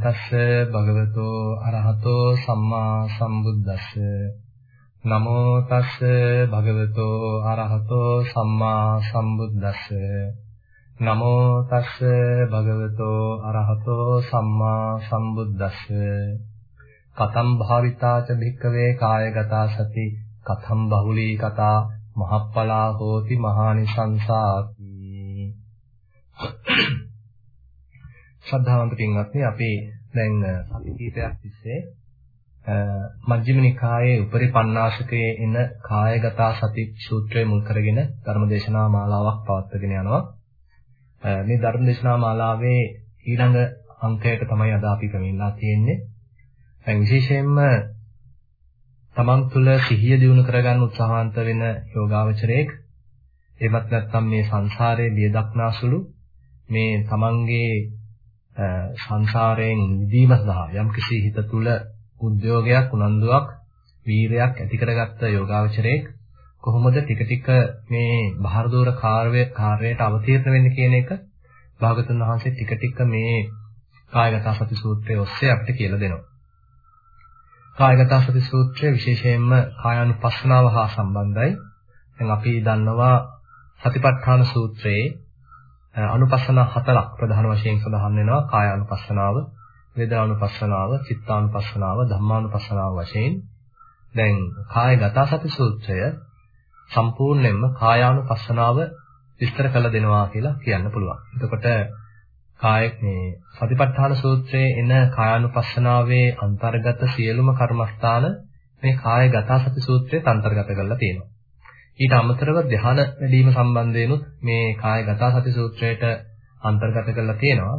තස්ස භගවතෝ අරහතෝ සම්මා සම්බුද්දස්ස. නමෝ තස්ස භගවතෝ අරහතෝ සම්මා සම්බුද්දස්ස. නමෝ තස්ස භගවතෝ අරහතෝ සම්මා සම්බුද්දස්ස. කතම් භාවිතාච භික්කවේ කායගතා සති. කතම් බහුලී කතා මහප්පලා හෝති මහානිසංසාති ශ්‍රද්ධාවන්ත පින්වත්නි අපි දැන් සති කීපයක් තිස්සේ මජ්ක්‍ධිම නිකායේ උපරි පණ්ණාසකයේ එන කායගත සති සූත්‍රය මුල් කරගෙන ධර්මදේශනා මාලාවක් පවත්වාගෙන යනවා. මේ ධර්මදේශනා මාලාවේ ඊළඟ අංකයට තමයි අද අපි පැමිණලා තියෙන්නේ. දැන් විශේෂයෙන්ම තමන් තුළ සිහිය දියුණු කරගන්න උත්සාහවන්ත වෙන යෝගාවචරයෙක් එමත් නැත්නම් මේ සංසාරයේ බිය දක්නාසුළු මේ තමන්ගේ සංසාරයෙන් මිදීම සඳහා යම්කිසි හිත තුළ උද්‍යෝගයක් උනන්දුවක් වීරයක් ඇති කරගත්ත යෝගාවචරයෙක් කොහොමද ටික ටික මේ බහරදෝර කාර්ය කාර්යයට අවතීර්ණ වෙන්නේ කියන එක භාගතුන් වහන්සේ ටික ටික මේ කායගත සති සූත්‍රයේ ඔස්සේ අපිට කියලා දෙනවා. කායගත සති සූත්‍රය විශේෂයෙන්ම කායානුපස්සනාව හා සම්බන්ධයි. දැන් අපි දන්නවා සතිපට්ඨාන සූත්‍රයේ අනුපස්සන හතරක් ප්‍රධාන වශයෙන් සඳහන් වෙනවා කායානුපස්සනාව, වේදනානුපස්සනාව, චිත්තානුපස්සනාව, ධම්මානුපස්සනාව වශයෙන්. දැන් කායගත සති සූත්‍රය සම්පූර්ණයෙන්ම කායානුපස්සනාව විස්තර කළ දෙනවා කියලා කියන්න පුළුවන්. එතකොට කාය මේ සතිපට්ඨාන සූත්‍රයේ එන කායානුපස්සනාවේ අන්තර්ගත සියලුම කර්මස්ථාන මේ කායගත සති සූත්‍රයට අන්තර්ගත කරලා තියෙනවා. ඊට අමතරව ධ්‍යාන වැඩිම සම්බන්ධයෙන්ුත් මේ කායගත සති සූත්‍රයට අන්තර්ගත කරලා තියෙනවා.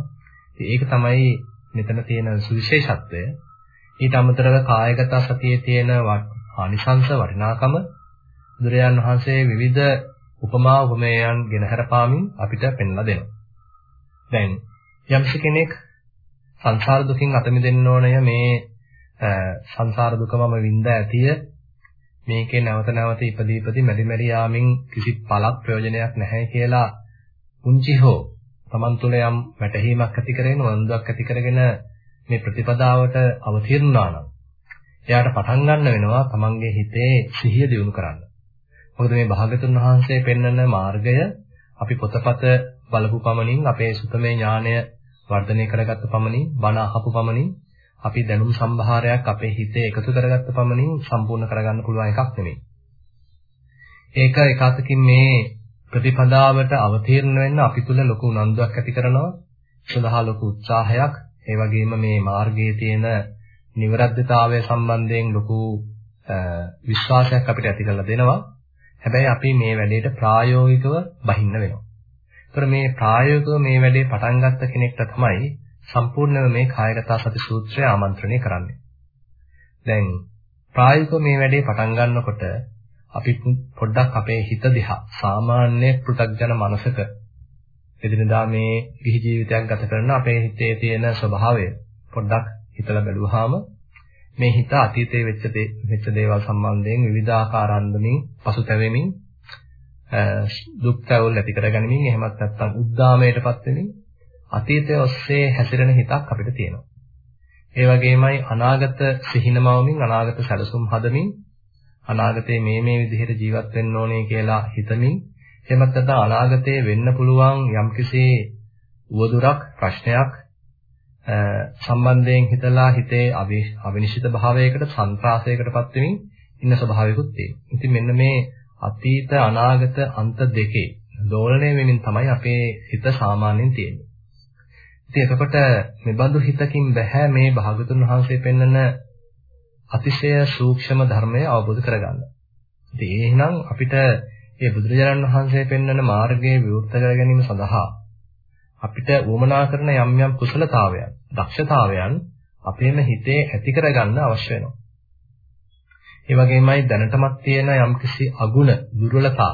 ඒක තමයි මෙතන තියෙන සුවිශේෂත්වය. ඊට අමතරව කායගත සතියේ තියෙන ආනිසංස වටිනාකම බුදුරජාන් වහන්සේ විවිධ උපමා උපමේයන් ගෙන හරපාමින් අපිට පෙන්ලා දෙනවා. දැන් යම්ස කෙනෙක් සංසාර දුකින් අත මිදෙන්න ඕනය මේ සංසාර දුකමම විඳ ඇතිය මේකේ නැවත නැවත ඉපදී ඉපදී මැරි මැරි යාමින් කිසි පළක් ප්‍රයෝජනයක් නැහැ කියලා පුංචි හෝ Taman තුල යම් වැටහීමක් ඇති කරගෙන වන්දුවක් ඇති කරගෙන මේ ප්‍රතිපදාවට අවතීර්ණා නම් එයාට පටන් ගන්න වෙනවා Tamanගේ හිතේ සිහිය දියුණු කරන්න. මොකද මේ භාගතුන් වහන්සේ පෙන්වන මාර්ගය අපි පොතපත බලපු පමණින් අපේ සුතමේ ඥානය වර්ධනය කරගත්ත පමණින් බණ අහපු පමණින් අපි දැනුම් සම්භාරයක් අපේ හිතේ එකතු කරගත්ත පමණින් සම්පූර්ණ කරගන්න පුළුවන් එකක් නෙමෙයි. ඒක එකතකින් මේ ප්‍රතිපදාවට අවතීර්ණ වෙන්න අපි තුල ලොකු උනන්දුවක් ඇති කරනවා. සඳහා ලොකු උත්සාහයක්, ඒ වගේම මේ මාර්ගයේ තියෙන නිවරද්දතාවය සම්බන්ධයෙන් ලොකු විශ්වාසයක් අපිට ඇති කරලා දෙනවා. හැබැයි අපි මේ වැඩේට ප්‍රායෝගිකව බහින්න වෙනවා. ඒතර මේ ප්‍රායෝගිකව මේ වැඩේ පටන් ගත්ත කෙනෙක්ට තමයි සම්පූර්ණව මේ කායගත සති සූත්‍රය ආමන්ත්‍රණය කරන්නේ. දැන් ප්‍රායෝගිකව මේ වැඩේ පටන් ගන්නකොට අපි පොඩ්ඩක් අපේ හිත දිහා සාමාන්‍ය පෘථග්ජන මනසක එදිනදා මේ ගිහි ජීවිතයක් ගත කරන අපේ හිතේ තියෙන ස්වභාවය පොඩ්ඩක් හිතලා බැලුවාම මේ හිත අතීතයේ වෙච්ච වෙච්ච දේවල් සම්බන්ධයෙන් විවිධාකාර අන්දමින් පසුතැවෙමින් දුක් තැවුල් ඇති කරගනිමින් එහෙමත් නැත්නම් උද්දාමයටපත් වෙමින් අතීතය ඔස්සේ හැසිරෙන හිතක් අපිට තියෙනවා. ඒ වගේමයි අනාගත සිහිනමවමින් අනාගත සැලසුම් හදමින් අනාගතේ මේ මේ විදිහට ජීවත් වෙන්න ඕනේ කියලා හිතමින් එහෙමත් නැත්නම් අනාගතේ වෙන්න පුළුවන් යම්කිසි උවදුරක් ප්‍රශ්නයක් සම්බන්ධයෙන් හිතලා හිතේ අවිනිශ්චිත භාවයකට සංත්‍රාසයකටපත් වෙමින් ඉන්න ස්වභාවයකුත් තියෙනවා. ඉතින් මෙන්න මේ අතීත අනාගත අන්ත දෙකේ දෝලණය වෙමින් තමයි අපේ හිත සාමාන්‍යයෙන් තියෙන්නේ. ඉතින් එතකොට මෙබඳු හිතකින් බෑ මේ භාගතුන් වහන්සේ පෙන්වන අතිශය සූක්ෂම ධර්මය අවබෝධ කරගන්න. ඉතින් එහෙනම් අපිට මේ බුදුරජාණන් වහන්සේ පෙන්වන මාර්ගයේ විවෘත කර ගැනීම සඳහා අපිට වමනා කරන යම් යම් කුසලතාවයන්, දක්ෂතාවයන් අපේම හිතේ ඇති කරගන්න අවශ්‍ය වෙනවා. ඒ වගේමයි දැනටමත් තියෙන යම්කිසි අගුණ දුර්වලතා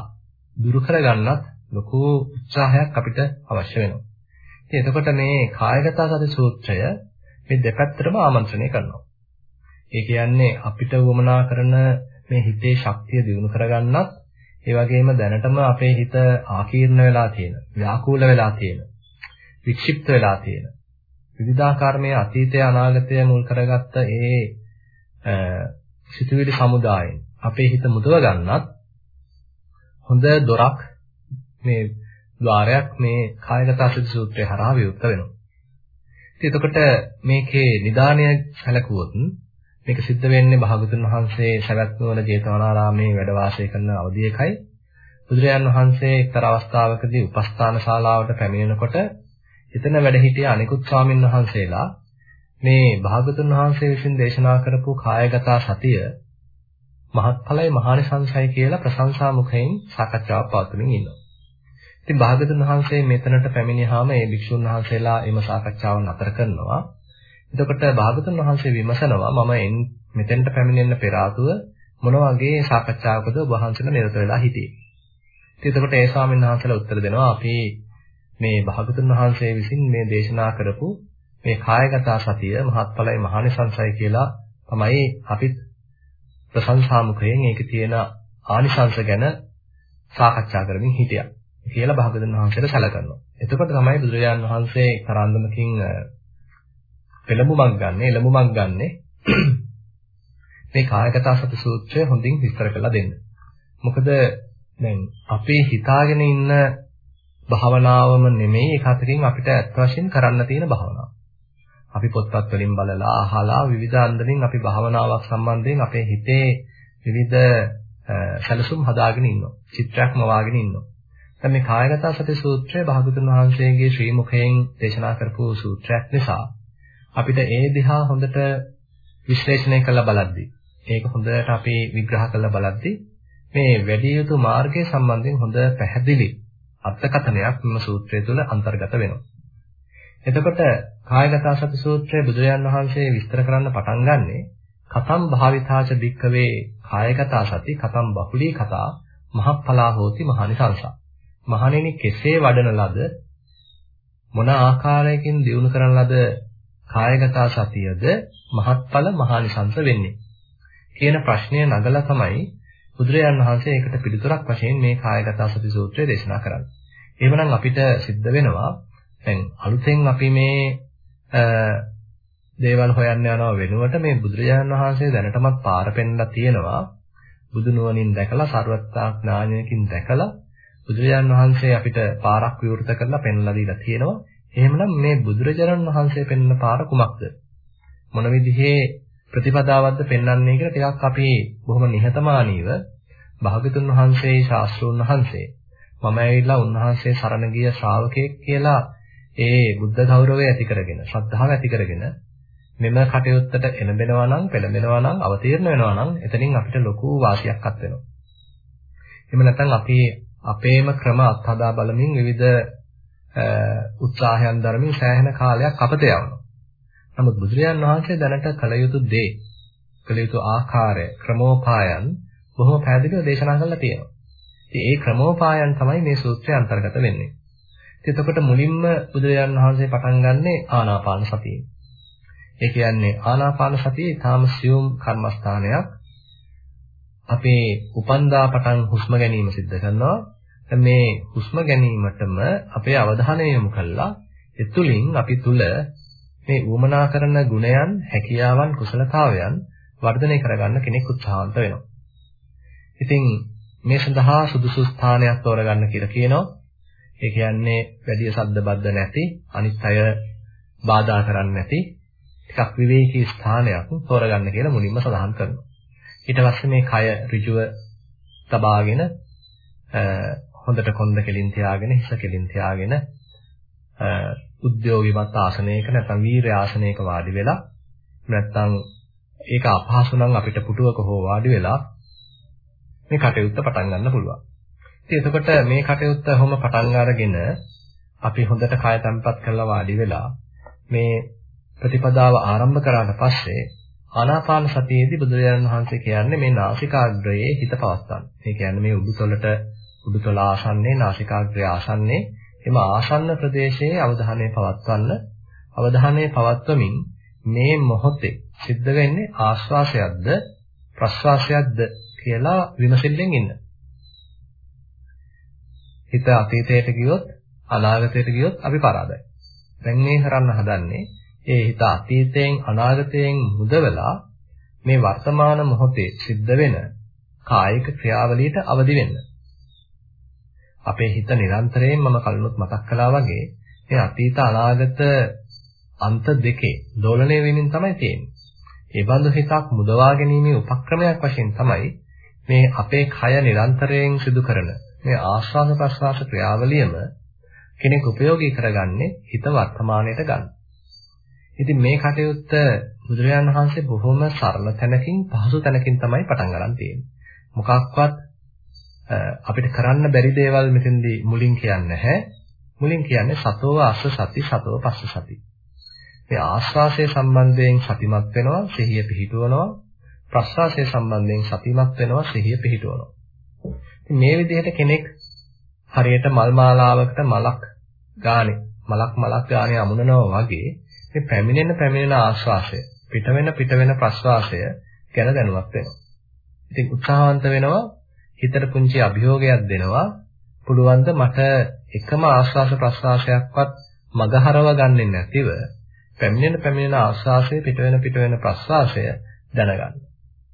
දුරු කරගන්නත් ලොකු උත්සාහයක් අපිට අවශ්‍ය වෙනවා. ඉතින් එතකොට මේ කායගත සති සූත්‍රය මේ දෙපැත්තටම ආමන්ත්‍රණය කරනවා. ඒ කියන්නේ අපිට වමනා කරන මේ හිතේ ශක්තිය දිනු කරගන්නත් ඒ වගේම දැනටම අපේ හිත ආකීර්ණ වෙලා තියෙන, ව්‍යාකූල වෙලා තියෙන, වික්ෂිප්ත වෙලා තියෙන විවිධාකාරමේ අතීතය අනාගතය මුල් කරගත්ත ඒ සිතුවිලි සමුදායෙන් අපේ හිත මුදව ගන්නත් හොඳ දොරක් මේ ద్వාරයක් මේ කායගත අසුද්ධි සූත්‍රය හරහා විවෘත වෙනවා. ඉතින් එතකොට මේකේ නිදානය සැලකුවොත් මේක සිද්ධ වෙන්නේ භාගතුන් වහන්සේ සවැත් නුවර ජේතවනාරාමේ වැඩ වාසය කරන අවධියකයි බුදුරජාන් වහන්සේ එක්තරා අවස්ථාවකදී උපස්ථාන ශාලාවට පැමිණෙනකොට එතන වැඩ සිටිය අනිකුත් ස්වාමින් වහන්සේලා මේ භාගතුන් වහන්සේ විසින් දේශනා කරපු කායගත සතිය මහත්ඵලයි මහානිසංසයි කියලා ප්‍රශංසා මුඛයෙන් සාකච්ඡාවක් පවත්වමින් ඉන්නවා. ඉතින් භාගතුන් වහන්සේ මෙතනට පැමිණියාම ඒ භික්ෂුන් වහන්සේලා එම සාකච්ඡාව නතර කරනවා. එතකොට භාගතුන් වහන්සේ විමසනවා මම මෙතෙන්ට පැමිණෙන්න පෙර ආතුව මොන වගේ සාකච්ඡාවකද ඔබ වහන්සේලා නිරත වෙලා හිටියේ. ඉතින් එතකොට ඒ ස්වාමීන් වහන්සේලා උත්තර දෙනවා අපි මේ භාගතුන් වහන්සේ විසින් මේ දේශනා කරපු මේ කායගත සතිය මහත්ඵලයි මහානිසංසයි කියලා තමයි අපිත් ප්‍රශංසාමුඛයෙන් ඒකේ තියෙන ආනිසංස ගැන සාකච්ඡා කරමින් හිටියා කියලා භාගතුන් වහන්සේට සැලකනවා. එතකොට තමයි බුදුරජාණන් වහන්සේ තරන්දමකින් පෙළඹුමක් ගන්න, එළඹුමක් ගන්න මේ කායගත සති සූත්‍රය හොඳින් විස්තර කරලා දෙන්න. මොකද දැන් අපේ හිතාගෙන ඉන්න භාවනාවම නෙමෙයි ඒක අතරින් අපිට අත් වශයෙන් කරන්න තියෙන භාවනාව. අපි පොත්පත් වලින් බලලා අහලා විවිධ අන්දමින් අපි භාවනාවක් සම්බන්ධයෙන් අපේ හිතේ විවිධ සැලසුම් හදාගෙන ඉන්නවා. චිත්‍රයක් මවාගෙන ඉන්නවා. දැන් මේ කායගත සති සූත්‍රය භාගතුන් වහන්සේගේ ශ්‍රී මුඛයෙන් දේශනා කරපු සූත්‍රයක් නිසා අපිට ඒ දිහා හොඳට විශ්ලේෂණය කරලා බලද්දී ඒක හොඳට අපි විග්‍රහ කරලා බලද්දී මේ වැඩි යුතු මාර්ගය සම්බන්ධයෙන් හොඳ පැහැදිලි අර්ථකථනයක් මේ සූත්‍රය තුළ අන්තර්ගත වෙනවා. එතකොට කායගත සති සූත්‍රයේ බුදුරජාන් වහන්සේ විස්තර කරන්න පටන් ගන්නෙ කතම් භාවිතාච දික්කවේ කායගත සති කතම් බහුලී කතා මහප්පලා හෝති මහනිසංසා. මහණෙනි කෙසේ වඩන ලද මොන ආකාරයකින් දියුණු කරන ලද කායගත සතියද මහත්ඵල මහානිසංස වෙන්නේ කියන ප්‍රශ්නය නගලා තමයි බුදුරජාන් වහන්සේ ඒකට පිළිතුරක් වශයෙන් මේ කායගත සති සූත්‍රය දේශනා කරන්නේ. එහෙමනම් අපිට සිද්ධ වෙනවා දැන් අලුතෙන් අපි මේ දේවල් හොයන්න යනවා වෙනුවට මේ බුදුරජාණන් වහන්සේ දැනටමත් පාර පෙන්නලා තියෙනවා බුදු නුවණින් දැකලා ਸਰවත්තා ඥානයකින් දැකලා බුදුරජාණන් වහන්සේ අපිට පාරක් විවෘත කරලා පෙන්ලා දීලා තියෙනවා එහෙමනම් මේ බුදුරජාණන් වහන්සේ පෙන්වන පාර කුමක්ද මොන විදිහේ ප්‍රතිපදාවක්ද පෙන්වන්නේ කියලා ටිකක් අපි බොහොම නිහතමානීව භාගතුන් වහන්සේ ශාස්ත්‍රෝන් වහන්සේ මම ඇවිල්ලා උන්වහන්සේ සරණ ගිය ශ්‍රාවකයෙක් කියලා ඒ බුද්ධ ගෞරවය ඇති කරගෙන ශ්‍රද්ධාව ඇති කරගෙන මෙම කටයුත්තට එළඹෙනවා නම් පෙළඹෙනවා නම් අවතීර්ණ වෙනවා නම් එතනින් අපිට ලොකු වාසියක්වත් වෙනවා. එහෙම නැත්නම් අපි අපේම ක්‍රම අත්හදා බලමින් විවිධ උත්සාහයන් දරමින් සෑහෙන කාලයක් අපත යවනවා. නමුත් බුදුරජාන් වහන්සේ දැනට කළ යුතු දේ, කළ යුතු ආකාරය, ක්‍රමෝපායන් බොහොම පැහැදිලිව දේශනා කරලා තියෙනවා. ඉතින් ඒ ක්‍රමෝපායන් තමයි මේ සූත්‍රය අන්තර්ගත වෙන්නේ. එතකොට මුලින්ම බුදුරජාන් වහන්සේ පටන් ගන්නෙ ආනාපාන සතියෙන්. ඒ කියන්නේ ආනාපාන සතිය ඊටාම සියුම් කර්මස්ථානයක්. අපේ උපන්දා පටන් හුස්ම ගැනීම සිද්ධ කරනවා. මේ හුස්ම ගැනීමටම අපේ අවධානය යොමු කළා. එතුලින් අපි තුල මේ ඌමනා කරන ගුණයන්, හැකියාවන්, කුසලතාවයන් වර්ධනය කරගන්න කෙනෙක් උත්සාහන්ත වෙනවා. ඉතින් මේ සඳහා සුදුසු ස්ථානයක් තෝරගන්න කියලා කියනවා. ඒ කියන්නේ වැඩි ශබ්ද බද්ද නැති අනිත් අය බාධා කරන්නේ නැති ටිකක් විවේකී ස්ථානයක් තෝරගන්න කියලා මුලින්ම සඳහන් කරනවා. ඊට පස්සේ මේ කය ඍජුව තබාගෙන හොඳට කොන්ද කෙලින් තියාගෙන හිස කෙලින් තියාගෙන උද්‍යෝගිමත් ආසනයක නැත්නම් වීර්ය ආසනයක වාඩි වෙලා නැත්නම් ඒක අපහසු නම් අපිට පුටුවක හෝ වාඩි වෙලා මේ කටයුත්ත පටන් ගන්න පුළුවන්. ඉතින් එතකොට මේ කටයුත්ත කොහොම පටන් අරගෙන අපි හොඳට කය තැම්පත් කරලා වාඩි වෙලා මේ ප්‍රතිපදාව ආරම්භ කරාට පස්සේ ආනාපාන සතියේදී බුදුරජාණන් වහන්සේ කියන්නේ මේ නාසිකාග්‍රයේ හිත පවත්තන්න. ඒ කියන්නේ මේ උඩුතලට උඩුතල ආසන්නයේ නාසිකාග්‍රය ආසන්නයේ එම ආසන්න ප්‍රදේශයේ අවධානය පවත්වන්න. අවධානය පවත්වමින් මේ මොහොතේ සිද්ධ වෙන්නේ ආශ්වාසයක්ද ප්‍රශ්වාසයක්ද කියලා විමසිල්ලෙන් ඉන්න. හිත අතීතයට ගියොත් අනාගතයට ගියොත් අපි පරාදයි. දැන් මේ කරන්න හදන්නේ ඒ හිත අතීතයෙන් අනාගතයෙන් මුදවලා මේ වර්තමාන මොහොතේ සිද්ධ වෙන කායික ක්‍රියාවලියට අවදි වෙන්න. අපේ හිත නිරන්තරයෙන් මම කලිනුත් මතක් කළා වගේ මේ අතීත අනාගත අන්ත දෙකේ දෝලණය වෙමින් තමයි තියෙන්නේ. ඒ බඳු හිතක් මුදවා ගැනීමේ උපක්‍රමයක් වශයෙන් තමයි මේ අපේ කය නිරන්තරයෙන් සිදු කරන මේ ආශ්වාස ප්‍රශ්වාස ක්‍රියාවලියම කෙනෙක් උපයෝගී කරගන්නේ හිත වර්තමානයට ගන්න. ඉතින් මේ කටයුත්ත බුදුරජාණන් වහන්සේ බොහොම සරල තැනකින් පහසු තැනකින් තමයි පටන් ගන්න තියෙන්නේ. මොකක්වත් අපිට කරන්න බැරි දේවල් මෙතෙන්දී මුලින් කියන්නේ නැහැ. මුලින් කියන්නේ සතෝව අස්ස සති සතෝව පස්ස සති. මේ ආස්වාසය සම්බන්ධයෙන් සතිමත් වෙනවා, සිහිය පිහිටුවනවා. ප්‍රස්වාසය සම්බන්ධයෙන් සතිමත් වෙනවා, සිහිය පිහිටුවනවා. මේ විදිහට කෙනෙක් හරියට මල් මාලාවකට මලක් ගානේ මලක් මලක් ගානේ අමුණනවා වගේ මේ පැමිණෙන පැමිණෙන ආශ්වාසය පිට වෙන පිට වෙන ප්‍රශ්වාසය ගැන දැනුවත් වෙනවා. ඉතින් උත්සාහවන්ත වෙනවා හිතට පුංචි අභියෝගයක් දෙනවා පුළුවන් ද මට එකම ආශ්වාස ප්‍රශ්වාසයක්වත් මගහරව ගන්නෙ නැතිව පැමිණෙන පැමිණෙන ආශ්වාසය පිට වෙන පිට වෙන ප්‍රශ්වාසය දැනගන්න.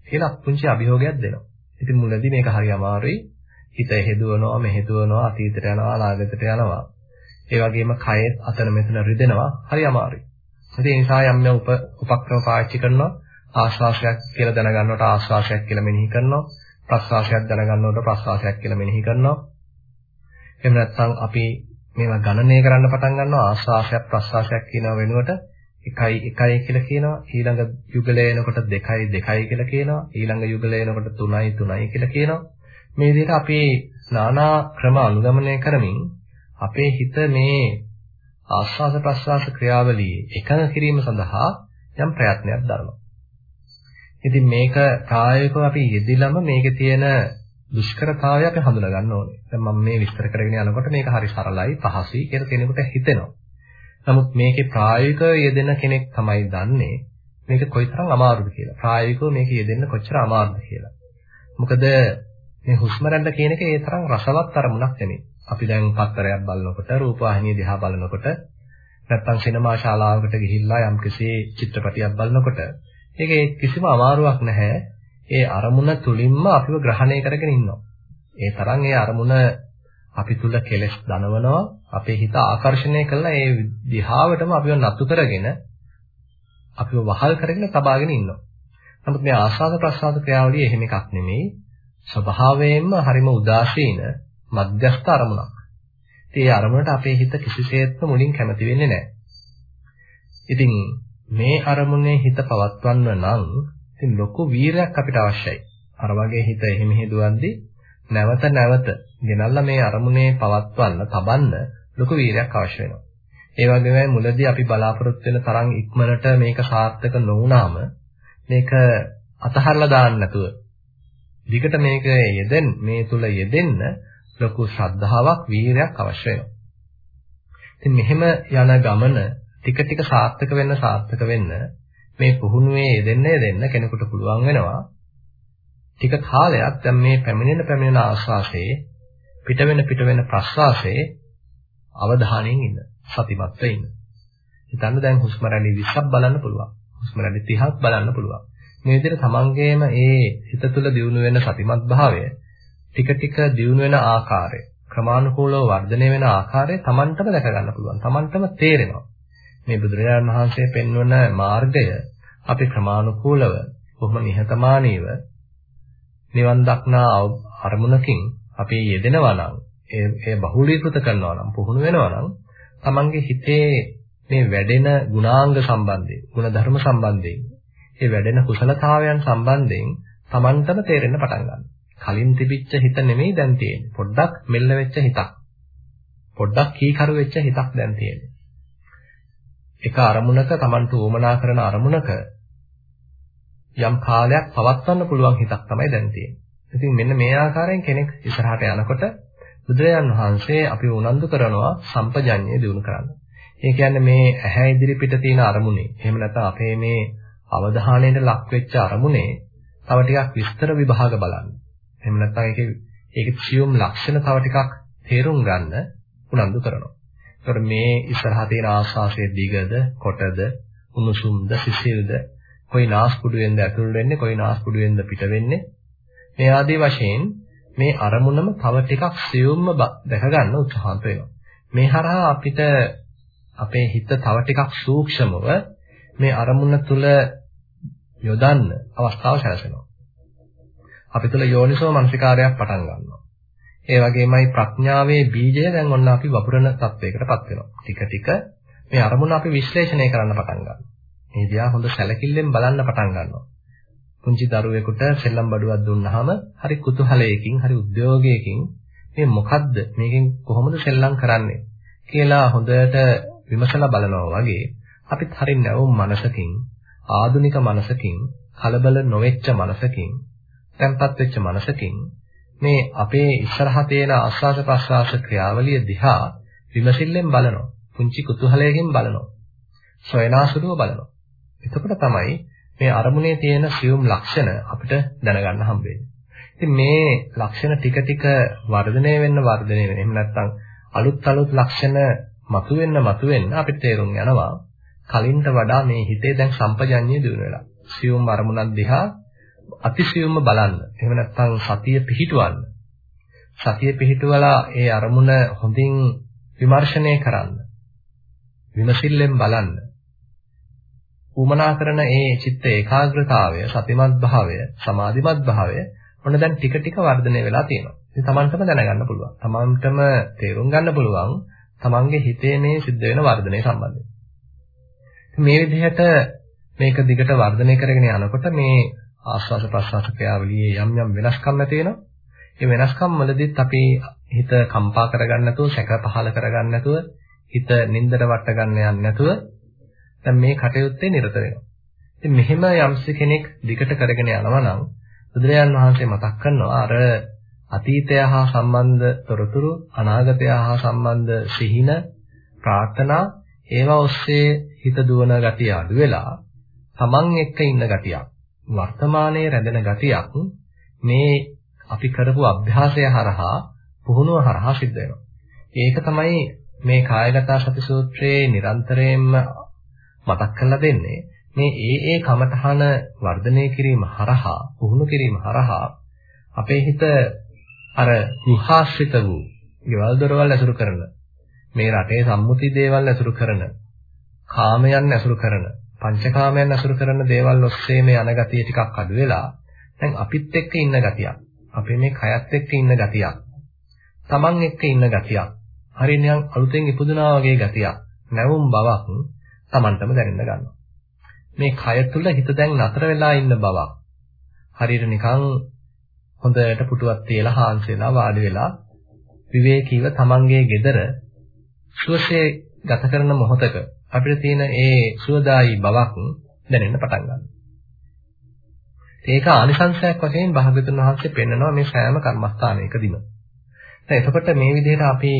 කියලා පුංචි අභියෝගයක් දෙනවා. ඉතින් මුලදී මේක හරි අමාරුයි. හිත හෙදුවනවා මෙහෙදුවනවා අතීතයට යනවා අනාගතයට යනවා. ඒ වගේම කයෙත් අතන මෙතන රිදෙනවා හරි අමාරුයි. ඒ නිසා යම් යම් උපක්‍රම පාවිච්චි කරනවා. ආශ්වාසයක් කියලා දැනගන්නකොට ආශ්වාසයක් කියලා මෙනෙහි කරනවා. ප්‍රශ්වාසයක් දැනගන්නකොට ප්‍රශ්වාසයක් කියලා මෙනෙහි කරනවා. එහෙම නැත්නම් අපි මේවා ගණනය කරන්න පටන් ගන්නවා. ආශ්වාසයක් ප්‍රශ්වාසයක් කියන වෙනුවට එකයි එකයි කියලා කියනවා. ඊළඟ යුගලය එනකොට දෙකයි දෙකයි කියලා කියනවා. ඊළඟ යුගලය එනකොට තුනයි තුනයි කියලා කියනවා. මේ විදිහට අපි নানা ක්‍රම අනුගමනය කරමින් අපේ හිත මේ ආස්වාද ප්‍රස්වාස ක්‍රියාවලියේ එකඟ කිරීම සඳහා යම් ප්‍රයත්නයක් දරනවා. ඉතින් මේක ප්‍රායෝගිකව අපි යෙදිලම මේකේ තියෙන දුෂ්කරතාවය අපි හඳුනා ගන්න ඕනේ. දැන් මම මේ විස්තර කරගෙන යනකොට මේක හරි සරලයි, පහසුයි කියලා කෙනෙකුට හිතෙනවා. නමුත් මේකේ ප්‍රායෝගිකව යෙදෙන කෙනෙක් තමයි දන්නේ මේක කොයිතරම් අමාරුද කියලා. ප්‍රායෝගිකව මේක යෙදෙන්න කොච්චර අමාරුද කියලා. මොකද මේ හුස්ම රැල්ල කියන එක ඒ තරම් රසවත් අරමුණක් නෙමෙයි. අපි දැන් පත්තරයක් බලනකොට රූපවාහිනිය දිහා බලනකොට නැත්නම් සිනමා ශාලාවකට ගිහිල්ලා යම්කිසි චිත්‍රපටියක් බලනකොට ඒකේ කිසිම අමාරුවක් නැහැ. ඒ අරමුණ තුලින්ම අපිව ග්‍රහණය කරගෙන ඉන්නවා. ඒ තරම් ඒ අරමුණ අපි තුල කෙලස් දනවනවා අපේ හිත ආකර්ෂණය කරලා ඒ දිහාවටම අපිව නතු කරගෙන අපිව වහල් කරගෙන තබාගෙන ඉන්නවා. නමුත් මේ ආස්වාද ප්‍රසආද ක්‍රියාවලිය එහෙම එකක් නෙමෙයි. ස්වභාවයෙන්ම හරිම උදාසීන මධ්‍යස්ථ අරමුණක්. ඉතින් ඒ අරමුණට අපේ හිත කිසිසේත්ම මුලින් කැමති වෙන්නේ නැහැ. ඉතින් මේ අරමුණේ හිත පවත්වන්න නම් ඉතින් ලොකු වීරයක් අපිට අවශ්‍යයි. අර වගේ හිත එහෙම හේදුවද්දී නැවත නැවත ගෙනල්ලා මේ අරමුණේ පවත්වන්න, තබන්න ලොකු වීරයක් අවශ්‍ය වෙනවා. ඒ වගේමයි මුලදී අපි බලාපොරොත්තු වෙන තරම් ඉක්මනට මේක සාර්ථක නොවුනාම මේක අතහරලා දාන්න නැතුව දිගට මේක යෙදෙන්න මේ තුල යෙදෙන්න ලොකු ශ්‍රද්ධාවක් වීරයක් අවශ්‍ය වෙනවා. ඉතින් මෙහෙම යන ගමන ටික ටික සාර්ථක වෙන්න සාර්ථක වෙන්න මේ පුහුණුවේ යෙදෙන්න යෙදෙන්න කෙනෙකුට පුළුවන් වෙනවා. ටික කාලයක් දැන් මේ පැමිණෙන පැමිණෙන ආස්වාසේ පිට වෙන පිට වෙන ප්‍රස්වාසයේ අවධානයෙන් ඉන්න සතිමත්ව ඉන්න. හිතන්න දැන් හුස්ම රැලි 20ක් බලන්න පුළුවන්. හුස්ම රැලි 30ක් බලන්න පුළුවන්. මේ විදිහට තමන්ගේම ඒ හිත තුළ දියුණු වෙන සතිමත් භාවය ටික ටික දියුණු වෙන ආකාරය ක්‍රමානුකූලව වර්ධනය වෙන ආකාරය තමන්ටම දැක ගන්න පුළුවන්. තමන්ටම තේරෙනවා. මේ බුදුරජාණන් වහන්සේ පෙන්වන මාර්ගය අපි ක්‍රමානුකූලව කොහොම නිහතමානීව නිවන් දක්නා අරමුණකින් අපි යෙදෙනවා නම් ඒ ඒ බහුලීකృత කරනවා නම් පුහුණු වෙනවා නම් තමන්ගේ හිතේ මේ වැඩෙන ගුණාංග සම්බන්ධයෙන්, ගුණ ධර්ම සම්බන්ධයෙන් ඒ වැඩෙන කුසලතාවයන් සම්බන්ධයෙන් Tamanටම තේරෙන්න පටන් ගන්නවා. කලින් තිබිච්ච හිත නෙමෙයි දැන් තියෙන්නේ. පොඩ්ඩක් මෙල්ල වෙච්ච හිතක්. පොඩ්ඩක් කීකරු වෙච්ච හිතක් දැන් තියෙන්නේ. එක අරමුණක Tamanට උවමනා කරන අරමුණක යම් කාලයක් පවත්වන්න පුළුවන් හිතක් තමයි දැන් තියෙන්නේ. ඉතින් මෙන්න මේ ආකාරයෙන් කෙනෙක් ඉස්සරහට යනකොට බුදුරජාන් වහන්සේ අපි උනන්දු කරනවා සම්පජඤ්ඤය දිනු කරන්න. ඒ කියන්නේ මේ ඇහැ ඉදිරි පිට තියෙන අරමුණේ එහෙම නැත්නම් අපේ මේ අවධානයට ලක් වෙච්ච අරමුණේ තව ටිකක් විස්තර විභාග බලන්න. එහෙම නැත්නම් ඒකේ ඒකේ සියුම් ලක්ෂණ තව ටිකක් තේරුම් ගන්න උනන්දු කරනවා. ඒතකොට මේ ඉස්සරහා තියෙන ආස්වාසයේ දිගද, කොටද, උණුසුම්ද සිසිල්ද කොයි නාස්පුඩුවෙන්ද ඇතුල් වෙන්නේ කොයි නාස්පුඩුවෙන්ද පිට වෙන්නේ? මේ ආදී වශයෙන් මේ අරමුණම තව ටිකක් සියුම්ම දැක ගන්න උත්සාහන්ත වෙනවා. මේ හරහා අපිට අපේ හිත තව ටිකක් සූක්ෂමව මේ අරමුණ තුල යොදන්න අවස්ථාව සැලසෙනවා. අපි තුල යෝනිසෝ මනසිකාරයක් පටන් ගන්නවා ඒ වගේමයි ප්‍රඥාවේ බීජය දැන් ඔන්න අපි වපුරන තත්වයකටපත් වෙනවා. ටික ටික මේ අරමුණ අපි විශ්ලේෂණය කරන්න පටන් ගන්නවා. මේ දිහා හොඳ සැලකිල්ලෙන් බලන්න පටන් ගන්නවා. පුංචි දරුවෙකුට සෙල්ලම් බඩුවක් දුන්නාම හරි කුතුහලයකින් හරි උද්‍යෝගයකින් මේ මොකද්ද මේකෙන් කොහොමද සෙල්ලම් කරන්නේ කියලා හොඳට විමසලා බලනවා වගේ අපිත් හරි නැවුම් මනසකින් ආදුනික මනසකින් කලබල නොවෙච්ච මනසකින් තැම්පත් වෙච්ච මනසකින් මේ අපේ ඉස්සරහා තියෙන ආස්වාද ප්‍රස්වාස ක්‍රියාවලිය දිහා විමසිල්ලෙන් බලනවා. පුංචි කුතුහලයෙන් බලනවා. සොයනාසුරුව බලනවා. එතකොට තමයි මේ අරමුණේ තියෙන සියුම් ලක්ෂණ අපිට දැනගන්න හම්බ ඉතින් මේ ලක්ෂණ ටික ටික වර්ධනය වෙන්න වර්ධනය වෙන්න. එහෙම නැත්නම් අලුත් අලුත් ලක්ෂණ මතුවෙන්න මතුවෙන්න අපිට තේරුම් යනවා කලින්ට වඩා මේ හිතේ දැන් සම්පජඤ්ඤය දිනු වෙලා. සියුම් අරමුණක් දිහා අතිශයින්ම බලන්න. එහෙම නැත්නම් සතිය පිහිටවන්න. සතිය පිහිටවලා ඒ අරමුණ හොඳින් විමර්ශනය කරන්න. විමසිල්ලෙන් බලන්න. උමනා කරන ඒ චිත්ත ඒකාග්‍රතාවය, සතිමත් භාවය, සමාධිමත් භාවය ඔන්න දැන් ටික ටික වර්ධනය වෙලා තියෙනවා. ඉතින් Tamanටම දැනගන්න පුළුවන්. Tamanටම තේරුම් ගන්න පුළුවන් Tamanගේ හිතේ මේ සිද්ධ වෙන වර්ධනය සම්බන්ධයෙන්. මේ විදිහට මේක දිගට වර්ධනය කරගෙන යනකොට මේ ආස්වාද ප්‍රසආස ක්‍රියාවලියේ යම් යම් වෙනස්කම් නැති වෙනවා. ඒ වෙනස්කම් වලදීත් අපි හිත කම්පා කරගන්න නැතුව, සැක පහල කරගන්න නැතුව, හිත නින්දට වට ගන්න යන්නේ නැතුව දැන් මේ කටයුත්තේ නිරත වෙනවා. ඉතින් මෙහෙම යම්ස කෙනෙක් දිගට කරගෙන යනවා නම් බුදුරජාන් වහන්සේ මතක් කරනවා අර අතීතය හා සම්බන්ධ තොරතුරු අනාගතය හා සම්බන්ධ සිහින ප්‍රාර්ථනා ඒවා ඔස්සේ හිත දුවන ගතිය අඩු වෙලා තමන් එක්ක ඉන්න ගතියක් වර්තමානයේ රැඳෙන ගතියක් මේ අපි කරපු අභ්‍යාසය හරහා පුහුණුව හරහා සිද්ධ වෙනවා. ඒක තමයි මේ කායගත සති සූත්‍රයේ නිරන්තරයෙන්ම මතක් කරලා දෙන්නේ. මේ ඒ ඒ කමඨහන වර්ධනය කිරීම හරහා පුහුණු කිරීම හරහා අපේ හිත අර විහාශ්‍රිත වූ ගෙවල් දොරවල් ඇසුරු කරන මේ රටේ සම්මුති දේවල් ඇසුරු කරන කාමයන් ඇසුරු කරන පංචකාමයන් අසුරු කරන දේවල් ඔස්සේ මේ යන ගතිය ටිකක් අඩු වෙලා දැන් අපිත් එක්ක ඉන්න ගතියක්. අපේ මේ කයත් එක්ක ඉන්න ගතියක්. Taman එක්ක ඉන්න ගතියක්. හරිය නිකන් අලුතෙන් ඉපදුනා වගේ ගතියක්. නැවුම් බවක් Tamanටම දැනෙන්න ගන්නවා. මේ කය තුල හිත දැන් නතර වෙලා ඉන්න බවක්. හරියට නිකන් හොඳට පුටුවක් තියලා හාන්සිලා වාඩි වෙලා විවේකීව Tamanගේ gedara සුවසේ ගත කරන මොහොතක අපිට තියෙන ඒ සුවදායි බවක් දැනෙන්න පටන් ගන්නවා. ඒක ආනිසංශයක් වශයෙන් භාගතුන් වහන්සේ පෙන්නනවා මේ සෑම කර්මස්ථානයකදීම. දැන් එතකොට මේ විදිහට අපි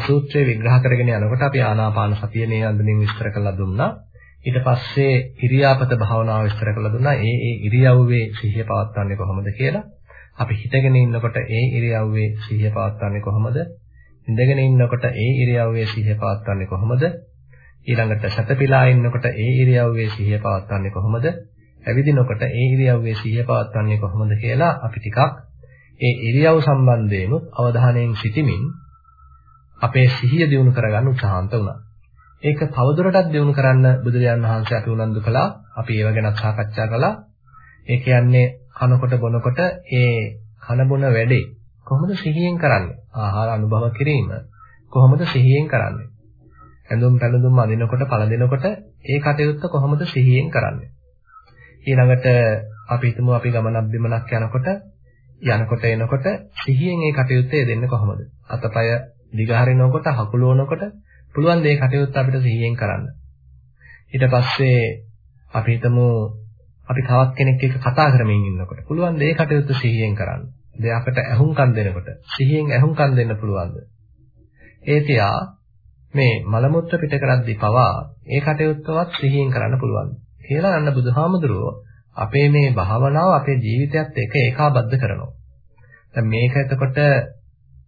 සූත්‍රය විග්‍රහ කරගෙන යනකොට අපි ආනාපාන සතිය මේ අන්දමින් විස්තර කරලා දුන්නා. ඊට පස්සේ ඉරියාපත භාවනාව විස්තර කරලා දුන්නා. ඒ ඒ ඉරියව්වේ සිහිය පවත්වන්නේ කොහොමද කියලා. අපි හිතගෙන ඉන්නකොට ඒ ඉරියව්වේ සිහිය පවත්වන්නේ කොහොමද? ඉඳගෙන ඉන්නකොට ඒ ඉරියව්වේ සිහිය පවත්වන්නේ කොහොමද? ඊළඟට සැතපීලා ඉන්නකොට ඒ ඉරියව්වේ සිහිය පවත්වන්නේ කොහොමද? ඇවිදිනකොට ඒ ඉරියව්වේ සිහිය පවත්වන්නේ කොහොමද කියලා අපි ටිකක් ඒ ඉරියව් සම්බන්ධයෙන් අවධානයෙන් සිටිමින් අපේ සිහිය දියුණු කරගන්න උත්සාහන්ත වුණා. ඒක තවදුරටත් දියුණු කරන්න බුදුරජාණන් වහන්සේ අපි උනන්දු කළා. අපි ඒව ගැන සාකච්ඡා කළා. ඒ කියන්නේ කනකොට බොනකොට ඒ කන බොන වැඩේ කොහොමද සිහියෙන් කරන්නේ? ආහාර අනුභව කිරීම කොහොමද සිහියෙන් කරන්නේ? ඇඳුම් පැළඳුම් අඳිනකොට පළඳිනකොට ඒ කටයුත්ත කොහොමද සිහියෙන් කරන්නේ? ඊළඟට අපි හිතමු අපි ගමනක් බිමනක් යනකොට යනකොට එනකොට සිහියෙන් ඒ කටයුත්තේ දෙන්නේ කොහොමද? අතපය දිගහරිනකොට හකුලවනකොට පුළුවන් මේ කටයුත්ත අපිට සිහියෙන් කරන්න. ඊට පස්සේ අපි හිතමු අපි තවත් කෙනෙක් එක්ක කතා කරමින් ඉන්නකොට පුළුවන් මේ කටයුත්ත සිහියෙන් කරන්න. දෙයකට ඇහුම්කන් දෙනකොට සිහියෙන් ඇහුම්කන් දෙන්න පුළුවන්ද? ඒ තියා මේ මල මුත්‍ර පිට කරද්දී පවා ඒ කටයුත්තවත් සිහියෙන් කරන්න පුළුවන් කියලා අන්න බුදුහාමුදුරුවෝ අපේ මේ භාවනාව අපේ ජීවිතයත් එක්ක ඒකාබද්ධ කරනවා. දැන් මේක එතකොට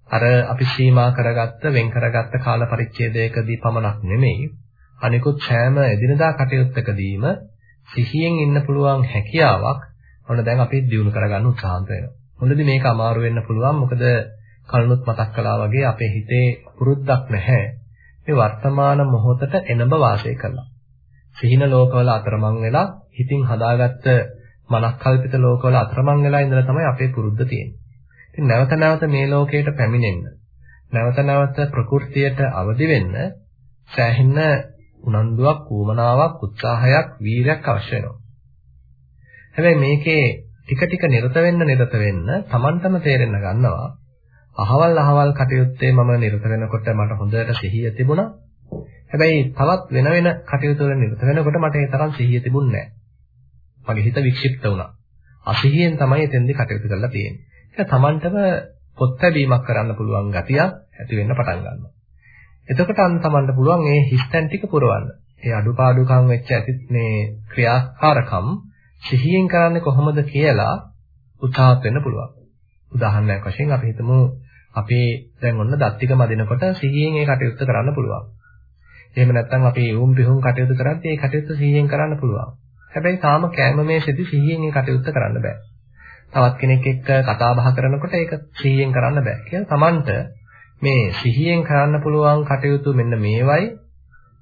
අර අපි සීමා කරගත්ත වෙන් කරගත්ත කාල පරිච්ඡේදයකදී පමණක් නෙමෙයි අනිකුත් සෑම එදිනදා කටයුත්තකදීම සිහියෙන් ඉන්න පුළුවන් හැකියාවක් ඔන්න දැන් අපි දිනු කරගන්න උත්සාහන්ත වෙනවා. මුලදී මේක අමාරු වෙන්න පුළුවන්. මොකද කලනුත් මතක් කළා වගේ අපේ හිතේ පුරුද්දක් නැහැ. මේ වර්තමාන මොහොතට එනබ වාසය කරලා. සිහින ලෝකවල අතරමං වෙලා හිතින් හදාගත්ත මනස්කල්පිත ලෝකවල අතරමං වෙලා ඉඳලා තමයි අපේ පුරුද්ද තියෙන්නේ. ඉතින් නැවත නැවත මේ ලෝකයට පැමිණෙන්න නැවත නැවත ප්‍රകൃතියට අවදි වෙන්න සෑහෙන උනන්දුවක්, ඌමනාවක්, උත්සාහයක්, වීරයක් අවශ්‍ය වෙනවා. හැබැයි මේකේ ටික ටික නිරත වෙන්න නිරත වෙන්න Tamanටම තේරෙන්න ගන්නවා. අහවල් අහවල් කටයුත්තේ මම නිරත වෙනකොට මට හොඳට සිහිය තිබුණා. හැබැයි තවත් වෙන වෙන කටයුතු වල නිරත වෙනකොට මට ඒ තරම් සිහිය තිබුණේ නැහැ. මගේ හිත වික්ෂිප්ත වුණා. අසිහියෙන් තමයි එතෙන්දී කටයුතු කරලා තියෙන්නේ. ඒක Tamanටම පොත්බැීමක් කරන්න පුළුවන් ගතියක් ඇති වෙන්න පටන් ගන්නවා. එතකොට අන්න Tamanට පුළුවන් මේ හිස්තැන් ටික පුරවන්න. ඒ අඩුපාඩුකම් වෙච්ච ඇති මේ ක්‍රියාකාරකම් සිහියෙන් කරන්නේ කොහොමද කියලා උත්සාහත් වෙන්න පුළුවන්. උදාහරණයක් වශයෙන් අපි හිතමු අපි දැන් ඔන්න දත් ටික මදිනකොට සිහියෙන් ඒ කටයුත්ත කරන්න පුළුවන්. එහෙම නැත්නම් අපි යොම් පිහුම් කටයුතු කරද්දී ඒ කටයුත්ත සිහියෙන් කරන්න පුළුවන්. හැබැයි තාම කෑම මේසෙදි සිහියෙන් ඒ කටයුත්ත කරන්න බෑ. තවත් කෙනෙක් එක්ක කතා බහ කරනකොට ඒක සිහියෙන් කරන්න බෑ. කියලා Tamanට මේ සිහියෙන් කරන්න පුළුවන් කටයුතු මෙන්න මේවයි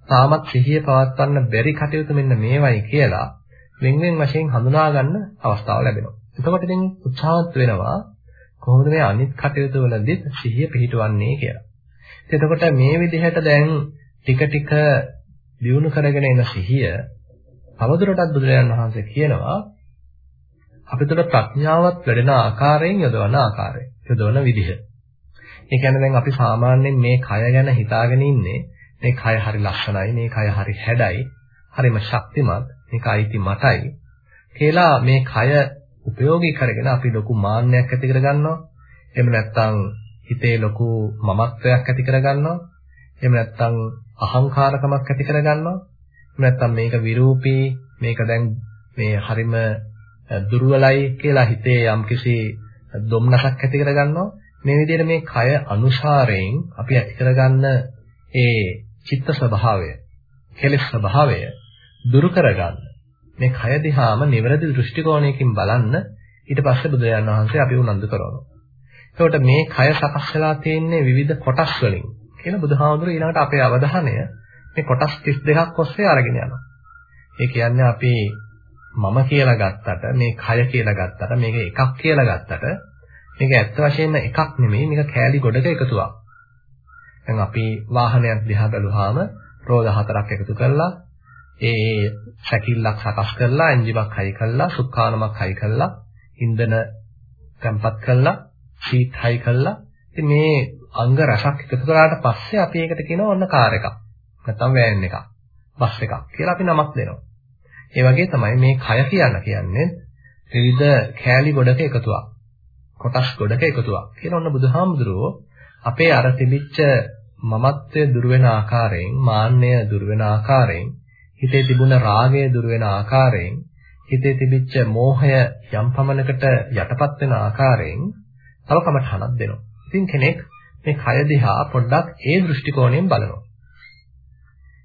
තාමත් සිහිය පවත්වන්න බැරි කටයුතු මෙන්න මේවයි කියලා වෙන වෙන වශයෙන් හඳුනා ගන්න අවස්ථාව ලැබෙනවා. එතකොට ඉතින් උත්සාහත් වෙනවා කොහොමද මේ අනිත් කටයුතු වලදී සිහිය පිහිටවන්නේ කියලා. එතකොට මේ විදිහට දැන් ටික ටික දියුණු කරගෙන එන සිහිය තවදුරටත් බුදුරජාණන් වහන්සේ කියනවා අපිට ප්‍රඥාවත් වැඩෙන ආකාරයෙන් යොදවන ආකාරය යොදවන විදිහ. ඒ කියන්නේ දැන් අපි සාමාන්‍යයෙන් මේ කය ගැන හිතාගෙන ඉන්නේ මේ කය හරි ලස්සනයි මේ කය හරි හැඩයි හරිම ශක්තිමත් මේක අයිති මටයි කියලා මේ කය උපයෝගී කරගෙන අපි ලොකු මාන්නයක් ඇති කරගන්නවා. එහෙම නැත්නම් හිතේ ලොකු මමත්වයක් ඇති කරගන්නවා. එහෙම නැත්නම් අහංකාරකමක් ඇති කරගන්නවා. එහෙම නැත්නම් මේක විරූපී මේක දැන් මේ හරිම දුර්වලයි කියලා හිතේ යම්කිසි දුම්නසක් ඇති කරගන්නවා. මේ විදිහට මේ කය අනුසාරයෙන් අපි ඇති කරගන්න ඒ චිත්ත ස්වභාවය, කෙලෙස් ස්වභාවය දුරු කරගන්න. මේ කය දිහාම නිවැරදි දෘෂ්ටි කෝණයකින් බලන්න ඊට පස්සේ බුදුරජාණන් වහන්සේ අපි උනන්දු කරනවා. එතකොට මේ කය සකස් වෙලා තියෙන්නේ විවිධ කොටස් වලින් කියලා බුදුහාමුදුරු ඊළඟට අපේ අවධානය මේ කොටස් 32ක් ඔස්සේ අරගෙන යනවා. ඒ කියන්නේ අපි මම කියලා ගත්තට මේ කය කියලා ගත්තට මේක එකක් කියලා ගත්තට මේක ඇත්ත වශයෙන්ම එකක් නෙමෙයි මේක කෑලි ගොඩක එකතුවක්. දැන් අපි වාහනයක් දිහා බැලුවාම රෝද හතරක් එකතු කරලා ඒ සැකිල්ලක් සකස් කරලා එන්ජිමක් හයි කරලා සුක්කානමක් හයි කරලා ඉන්ධන තැම්පත් කරලා සීට් හයි කරලා ඉතින් මේ අංග රසක් එකතු කරාට පස්සේ අපි ඒකට කියනවා ඔන්න කාර් එකක් නැත්නම් වෑන් එකක් බස් එකක් කියලා අපි නමක් දෙනවා. ඒ වගේ තමයි මේ කය කියන්න කියන්නේ විවිධ කෑලි ගොඩක එකතුවක්. කොටස් ගොඩක එකතුවක්. කියලා ඔන්න බුදුහාමුදුරුවෝ අපේ අර තිබිච්ච මමත්වය දුර වෙන ආකාරයෙන්, මාන්නය දුර වෙන ආකාරයෙන් හිතේ තිබුණ රාගය දුර වෙන ආකාරයෙන් හිතේ තිබිච්ච මෝහය යම් පමණකට යටපත් වෙන ආකාරයෙන් තව කමඨහනක් දෙනවා. ඉතින් කෙනෙක් මේ කය දිහා පොඩ්ඩක් ඒ දෘෂ්ටි කෝණයෙන් බලනවා.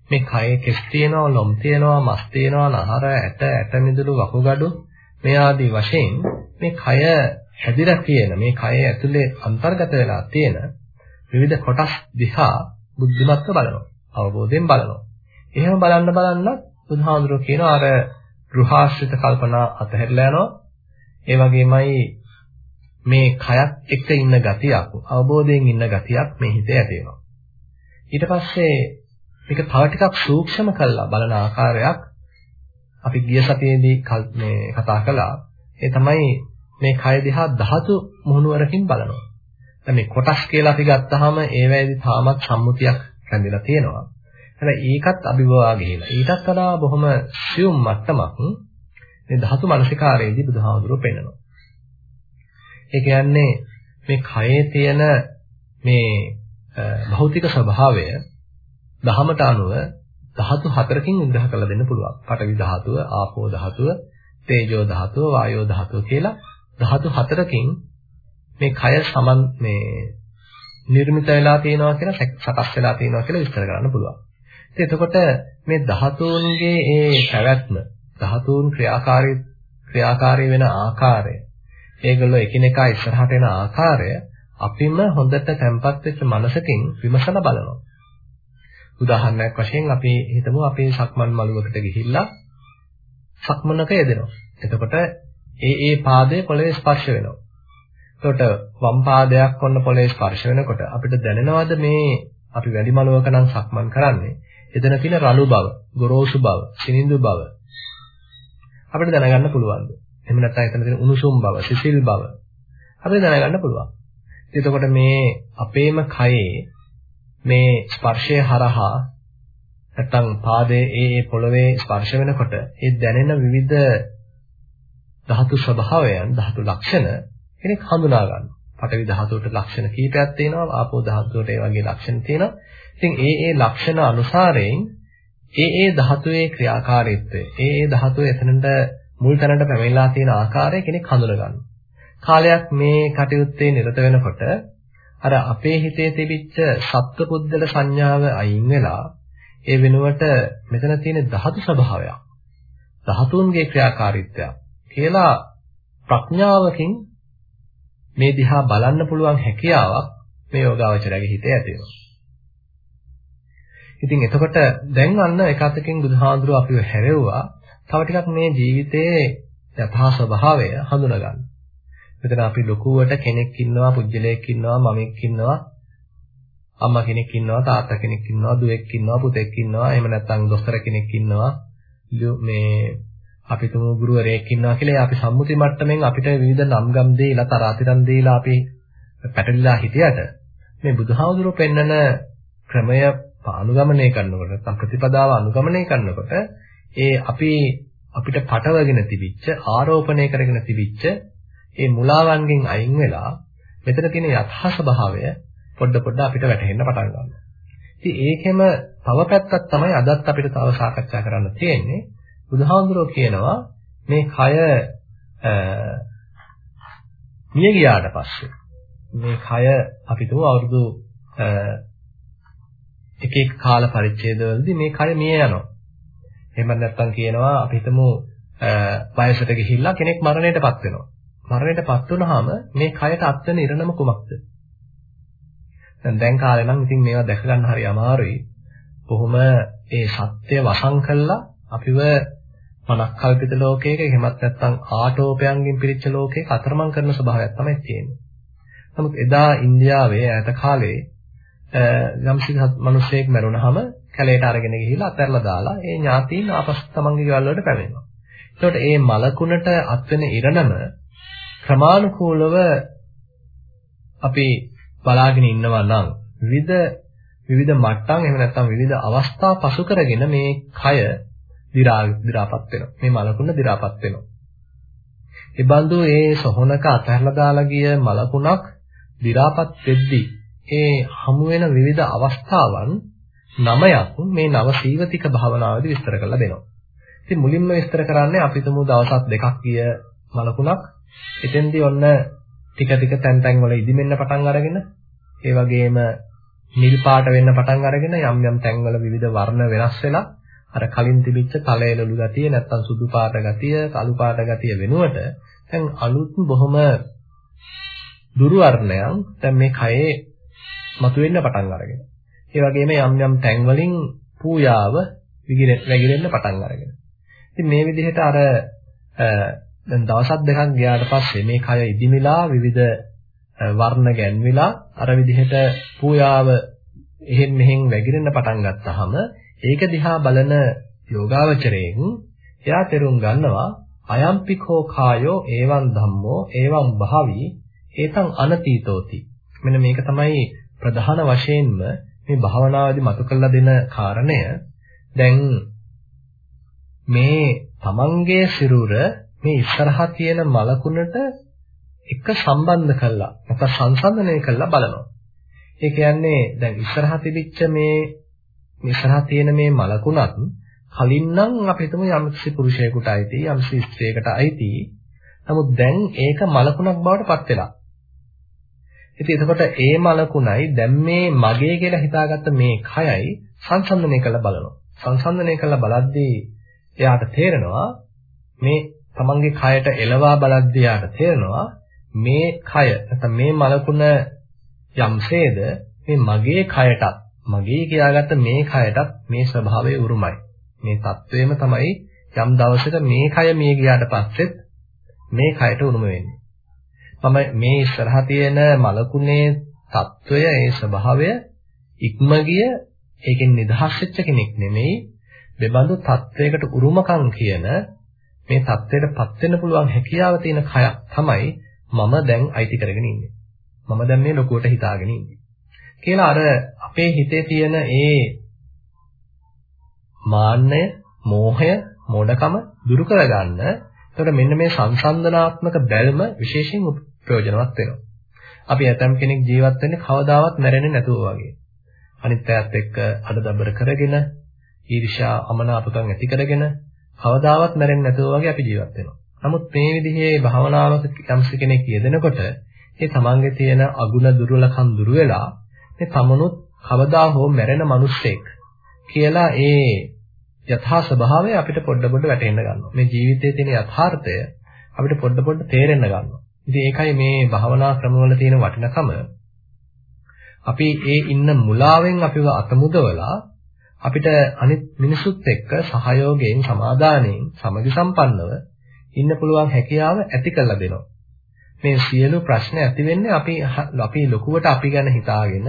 මේ කයේ කෙස් තියෙනවා, ලොම් තියෙනවා, මස් තියෙනවා, නහර, ඇට, ඇට මිදුළු, වකුගඩු මේ ආදී වශයෙන් මේ කය හැදිලා තියෙන, මේ කය ඇතුලේ අන්තර්ගත වෙලා තියෙන විවිධ කොටස් දිහා බුද්ධිමත්ව බලනවා. අවබෝධයෙන් බලනවා. එහෙම බලන්න බලන්න බුදුහාමුදුරුවෝ කියනවා අර ගෘහාශ්‍රිත කල්පනා අතහැරලා යනවා. ඒ වගේමයි මේ කයත් එක්ක ඉන්න ගතියක්, අවබෝධයෙන් ඉන්න ගතියක් මේ හිතේ ඇති වෙනවා. ඊට පස්සේ මේක තව ටිකක් සූක්ෂම කරලා බලන ආකාරයක් අපි ගිය සතියේදී මේ කතා කළා. ඒ තමයි මේ කය දිහා ධාතු මුහුණුවරකින් බලනවා. දැන් මේ කොටස් කියලා අපි ගත්තාම ඒවැයිදී තාමත් සම්මුතියක් රැඳිලා තියෙනවා. හැබැයි ඒකත් අභිභවා ගිහිලා. ඊටත් වඩා බොහොම සියුම් මට්ටමක් මේ ධාතු මනසිකාරයේදී බුදුහාමුදුරුවෝ පෙන්නනවා. ඒ කියන්නේ මේ කයේ තියෙන මේ භෞතික ස්වභාවය දහමට අනුව ධාතු හතරකින් විග්‍රහ කරලා දෙන්න පුළුවන්. පඨවි ධාතුව, ආපෝ ධාතුව, තේජෝ ධාතුව, වායෝ ධාතුව කියලා ධාතු හතරකින් මේ කය සමන් මේ නිර්මිත වෙලා තියෙනවා කියලා සකස් වෙලා තියෙනවා කියලා විස්තර කරන්න පුළුවන්. ඉතින් එතකොට මේ ධාතුන්ගේ ඒ පැවැත්ම ධාතුන් ක්‍රියාකාරී ක්‍රියාකාරී වෙන ආකාරය ඒගොල්ලෝ එකිනෙකා ඉස්සරහට එන ආකාරය අපිම හොඳට තැම්පත් වෙච්ච මනසකින් විමසලා බලනවා. උදාහරණයක් වශයෙන් අපි හිතමු අපි සක්මන් මළුවකට ගිහිල්ලා සක්මනක යෙදෙනවා. එතකොට ඒ ඒ පාදයේ පොළවේ ස්පර්ශ වෙනවා. එතකොට වම් පාදයක් ඔන්න පොළවේ ස්පර්ශ වෙනකොට අපිට දැනෙනවද මේ අපි වැඩි මළුවක නම් සක්මන් කරන්නේ එතන තියෙන රළු බව, ගොරෝසු බව, සිනිඳු බව අපිට දැනගන්න පුළුවන්ද? එහෙම නැත්නම් එතන තියෙන උණුසුම් බව, සිසිල් බව අපිට දැනගන්න පුළුවන්. එතකොට මේ අපේම කයේ මේ ස්පර්ශය හරහා නැත්නම් පාදයේ ඒ ඒ පොළවේ ස්පර්ශ වෙනකොට ඒ දැනෙන විවිධ ධාතු ස්වභාවයන් ධාතු ලක්ෂණ කෙනෙක් හඳුනා ගන්නවා. පඨවි ධාතුවට ලක්ෂණ කීපයක් තියෙනවා ආපෝ ධාතුවට ඒ වගේ ලක්ෂණ තියෙනවා. ඉතින් ඒ ඒ ලක්ෂණ අනුසාරයෙන් ඒ ඒ ධාතුවේ ක්‍රියාකාරීත්වය ඒ ඒ ධාතුව එතනට මුල් තැනට පැමිණලා තියෙන ආකාරය කෙනෙක් හඳුනා ගන්නවා. කාලයක් මේ කටයුත්තේ නිරත වෙනකොට අර අපේ හිතේ තිබිච්ච සත්පුද්දල සංඥාව අයින් වෙලා ඒ වෙනුවට මෙතන තියෙන ධාතු ස්වභාවයක් ධාතුන්ගේ ක්‍රියාකාරීත්වයක් කියලා ප්‍රඥාවකින් මේ දිහා බලන්න පුළුවන් හැකියාවක් මේ යෝගාවචරයේ හිතේ ඇති වෙනවා. ඉතින් එතකොට දැන් අන්න එක අතකින් බුදුහාඳුර අපිව හැරෙව්වා තව ටිකක් මේ ජීවිතයේ යථා ස්වභාවය හඳුනා ගන්න. මෙතන අපි ලොකුවට කෙනෙක් ඉන්නවා, පුජ්‍යලයක් ඉන්නවා, මමෙක් ඉන්නවා, අම්මා කෙනෙක් ඉන්නවා, තාත්තා කෙනෙක් ඉන්නවා, දුවෙක් ඉන්නවා, පුතෙක් ඉන්නවා, එහෙම නැත්නම් දොස්තර කෙනෙක් ඉන්නවා. මේ අපි තුමු ගුරුවරයෙක් ඉන්නවා කියලා අපි සම්මුති මට්ටමින් අපිට විවිධ නම්ගම් දීලා තරාතිරම් දීලා අපි පැටලිලා හිටියට මේ බුදුහාමුදුරුවෝ පෙන්නන ක්‍රමය අනුගමනය කරනකොට නැත්නම් ප්‍රතිපදාව අනුගමනය කරනකොට ඒ අපි අපිට පටවගෙන තිබිච්ච ආරෝපණය කරගෙන තිබිච්ච ඒ මුලාවන්ගෙන් අයින් වෙලා මෙතන තියෙන යථා ස්වභාවය පොඩ පොඩ අපිට වැටහෙන්න පටන් ගන්නවා. ඉතින් ඒකෙම තව පැත්තක් තමයි අදත් අපිට තව සාකච්ඡා කරන්න තියෙන්නේ. බුදුහාමුදුරුවෝ කියනවා මේ කය මිය ගියාට පස්සේ මේ කය අපි තුමු අවුරුදු එක එක කාල පරිච්ඡේදවලදී මේ කය මිය යනවා. එහෙම නැත්නම් කියනවා අපි හිතමු වයසට ගිහිල්ලා කෙනෙක් මරණයටපත් වෙනවා. මරණයටපත් වුනහම මේ කයට අත්වෙන ඉරණම කුමක්ද? දැන් දැන් කාලේ නම් ඉතින් මේවා දැක ගන්න හරි අමාරුයි. කොහොම ඒ සත්‍ය වසන් කළා අපිව මනක්කල්පිත ලෝකයක එහෙමත් නැත්නම් ආටෝපයන්ගෙන් පිරිච්ච ලෝකයක අතරමං කරන ස්වභාවයක් තමයි තියෙන්නේ. නමුත් එදා ඉන්දියාවේ ඈත කාලේ යම්සි මිනිසෙක් මරුණාම කැලේට අරගෙන ගිහිල්ලා අතහැරලා දාලා ඒ ඥාතීන් ආපසු තමන්ගේ ගෙවල් වලට පැමිණෙනවා. ඒකට මේ මලකුණට අත්වෙන ඉරණම ක්‍රමානුකූලව අපි බලාගෙන ඉන්නවා නම් විවිධ විවිධ මට්ටම් එහෙම නැත්නම් විවිධ අවස්ථා පසු කරගෙන මේ කය දි รา දි รา පත් වෙනවා. මේ මලකුණ දි รา පත් වෙනවා. ඒ බඳු ඒ සොහනක අතහැරලා දාලා ගිය මලකුණක් දි รา පත් වෙද්දී ඒ හමු වෙන විවිධ අවස්ථාවන් නමයක් මේ නව සීවතික භාවනාවේදී විස්තර කරලා දෙනවා. ඉතින් මුලින්ම විස්තර කරන්නේ අපි තුමු දවසක් දෙකක් ගිය මලකුණක් එතෙන්දී ඔන්න ටික ටික තැන් තැන් වල ඉදිමෙන්න පටන් අරගෙන ඒ වගේම නිල් පාට වෙන්න පටන් අරගෙන යම් යම් තැන් වල විවිධ වර්ණ වෙනස් වෙලා අර කලින් තිබිච්ච තලයලු ගතිය නැත්තම් සුදු පාට ගතිය, කළු පාට ගතිය වෙනුවට දැන් අලුත් බොහොම දුරු වර්ණයන් දැන් මේ කයේ මතුවෙන්න පටන් අරගෙන. ඒ වගේම යම් යම් තැන් වලින් පූජාව විගිරෙන්න පටන් අරගෙන. ඉතින් මේ විදිහට අර දැන් දවසක් දෙකක් ගියාට පස්සේ මේ කය ඉදිමිලා විවිධ වර්ණ ගැන්විලා අර විදිහට පූජාව එහෙන් මෙහෙන් වැగిරෙන්න පටන් ගත්තාම ඒක දිහා බලන යෝගාවචරයෙන් එයා තේරුම් ගන්නවා අයම්පිකෝ කායෝ එවං ධම්මෝ එවං භාවි ඒතං අනතීතෝති මෙන්න මේක තමයි ප්‍රධාන වශයෙන්ම මේ භාවනාවේදී මතු කරලා දෙන කාරණය දැන් මේ තමන්ගේ සිරුර මේ ඉස්සරහා තියෙන මලකුණට එක සම්බන්ධ කළා නැත්නම් සංසන්දනය කළා බලනවා. ඒ කියන්නේ දැන් ඉස්සරහා තිබිච්ච මේ ඉස්සරහා තියෙන මේ මලකුණත් කලින් නම් අපි හිතමු යම්කිසි පුරුෂයෙකුට අයිති යම්කිසි ස්ත්‍රියකට අයිති. නමුත් දැන් ඒක මලකුණක් බවට පත් වෙලා. ඉතින් එතකොට ඒ මලකුණයි දැන් මේ මගේ කියලා හිතාගත්ත මේ කයයි සංසන්දනය කරලා බලනවා. සංසන්දනය කරලා බලද්දී එයාට තේරෙනවා මේ තමන්ගේ කයට එළවා බලද්දී එයාට තේරෙනවා මේ කය නැත්නම් මේ මලකුණ යම්සේද මේ මගේ කයටත් මගේ කියාගත්ත මේ කයටත් මේ ස්වභාවය උරුමයි. මේ தത്വෙම තමයි යම් දවසක මේ කය මිය ගියාට පස්සෙත් මේ කයට උරුම වෙන්නේ. මම මේ ඉස්සරහා තියෙන මලකුණේ తত্ত্বය ඒ ස්වභාවය ඉක්ම ගිය ඒකෙන් නිදහස් වෙච්ච කෙනෙක් නෙමෙයි බෙබඳු තත්වයකට උරුමකම් කියන මේ තත්වයටපත් වෙන්න පුළුවන් හැකියාව තියෙන කයක් තමයි මම දැන් අයිති කරගෙන ඉන්නේ. මම දැන් මේ ලොකුවට හිතාගෙන ඉන්නේ. කියලා අර අපේ හිතේ තියෙන ඒ මාන්නය, මෝහය, මෝඩකම දුරු කරගන්න. එතකොට මෙන්න මේ සංසන්දනාත්මක බැල්ම විශේෂයෙන් ප්‍රයෝජනවත් වෙනවා. අපි ඇතම් කෙනෙක් ජීවත් වෙන්නේ කවදාවත් මැරෙන්නේ නැතුව වගේ. අනිත් අයත් එක්ක අඩදබර කරගෙන, ඊර්ෂ්‍යා අමනාපකම් ඇති කරගෙන කවදාවත් මැරෙන්නේ නැතුව වගේ අපි ජීවත් වෙනවා. නමුත් මේ විදිහේ භාවනාවක යම්ස කෙනෙක් යෙදෙනකොට ඒ තමන්ගේ තියෙන අගුණ දුර්වලකම් දුර වෙලා මේ තමනුත් කවදා හෝ මැරෙන මිනිස්සෙක් කියලා ඒ යථා ස්වභාවය අපිට පොඩ පොඩ වැටෙන්න ගන්නවා. මේ ජීවිතයේ තියෙන යථාර්ථය අපිට පොඩ පොඩ තේරෙන්න ගන්නවා. ඉතින් ඒකයි මේ භාවනා ක්‍රමවල තියෙන වටිනකම. අපි ඒ ඉන්න මුලාවෙන් අපිව අතමුදවලා අපිට අනිත් මිනිසුත් එක්ක සහයෝගයෙන් සමාදානයෙන් සමගි සම්පන්නව ඉන්න පුළුවන් හැකියාව ඇති කරලා දෙනවා. මේ සියලු ප්‍රශ්න ඇති වෙන්නේ අපි අපි ලොකුවට අපි ගැන හිතාගෙන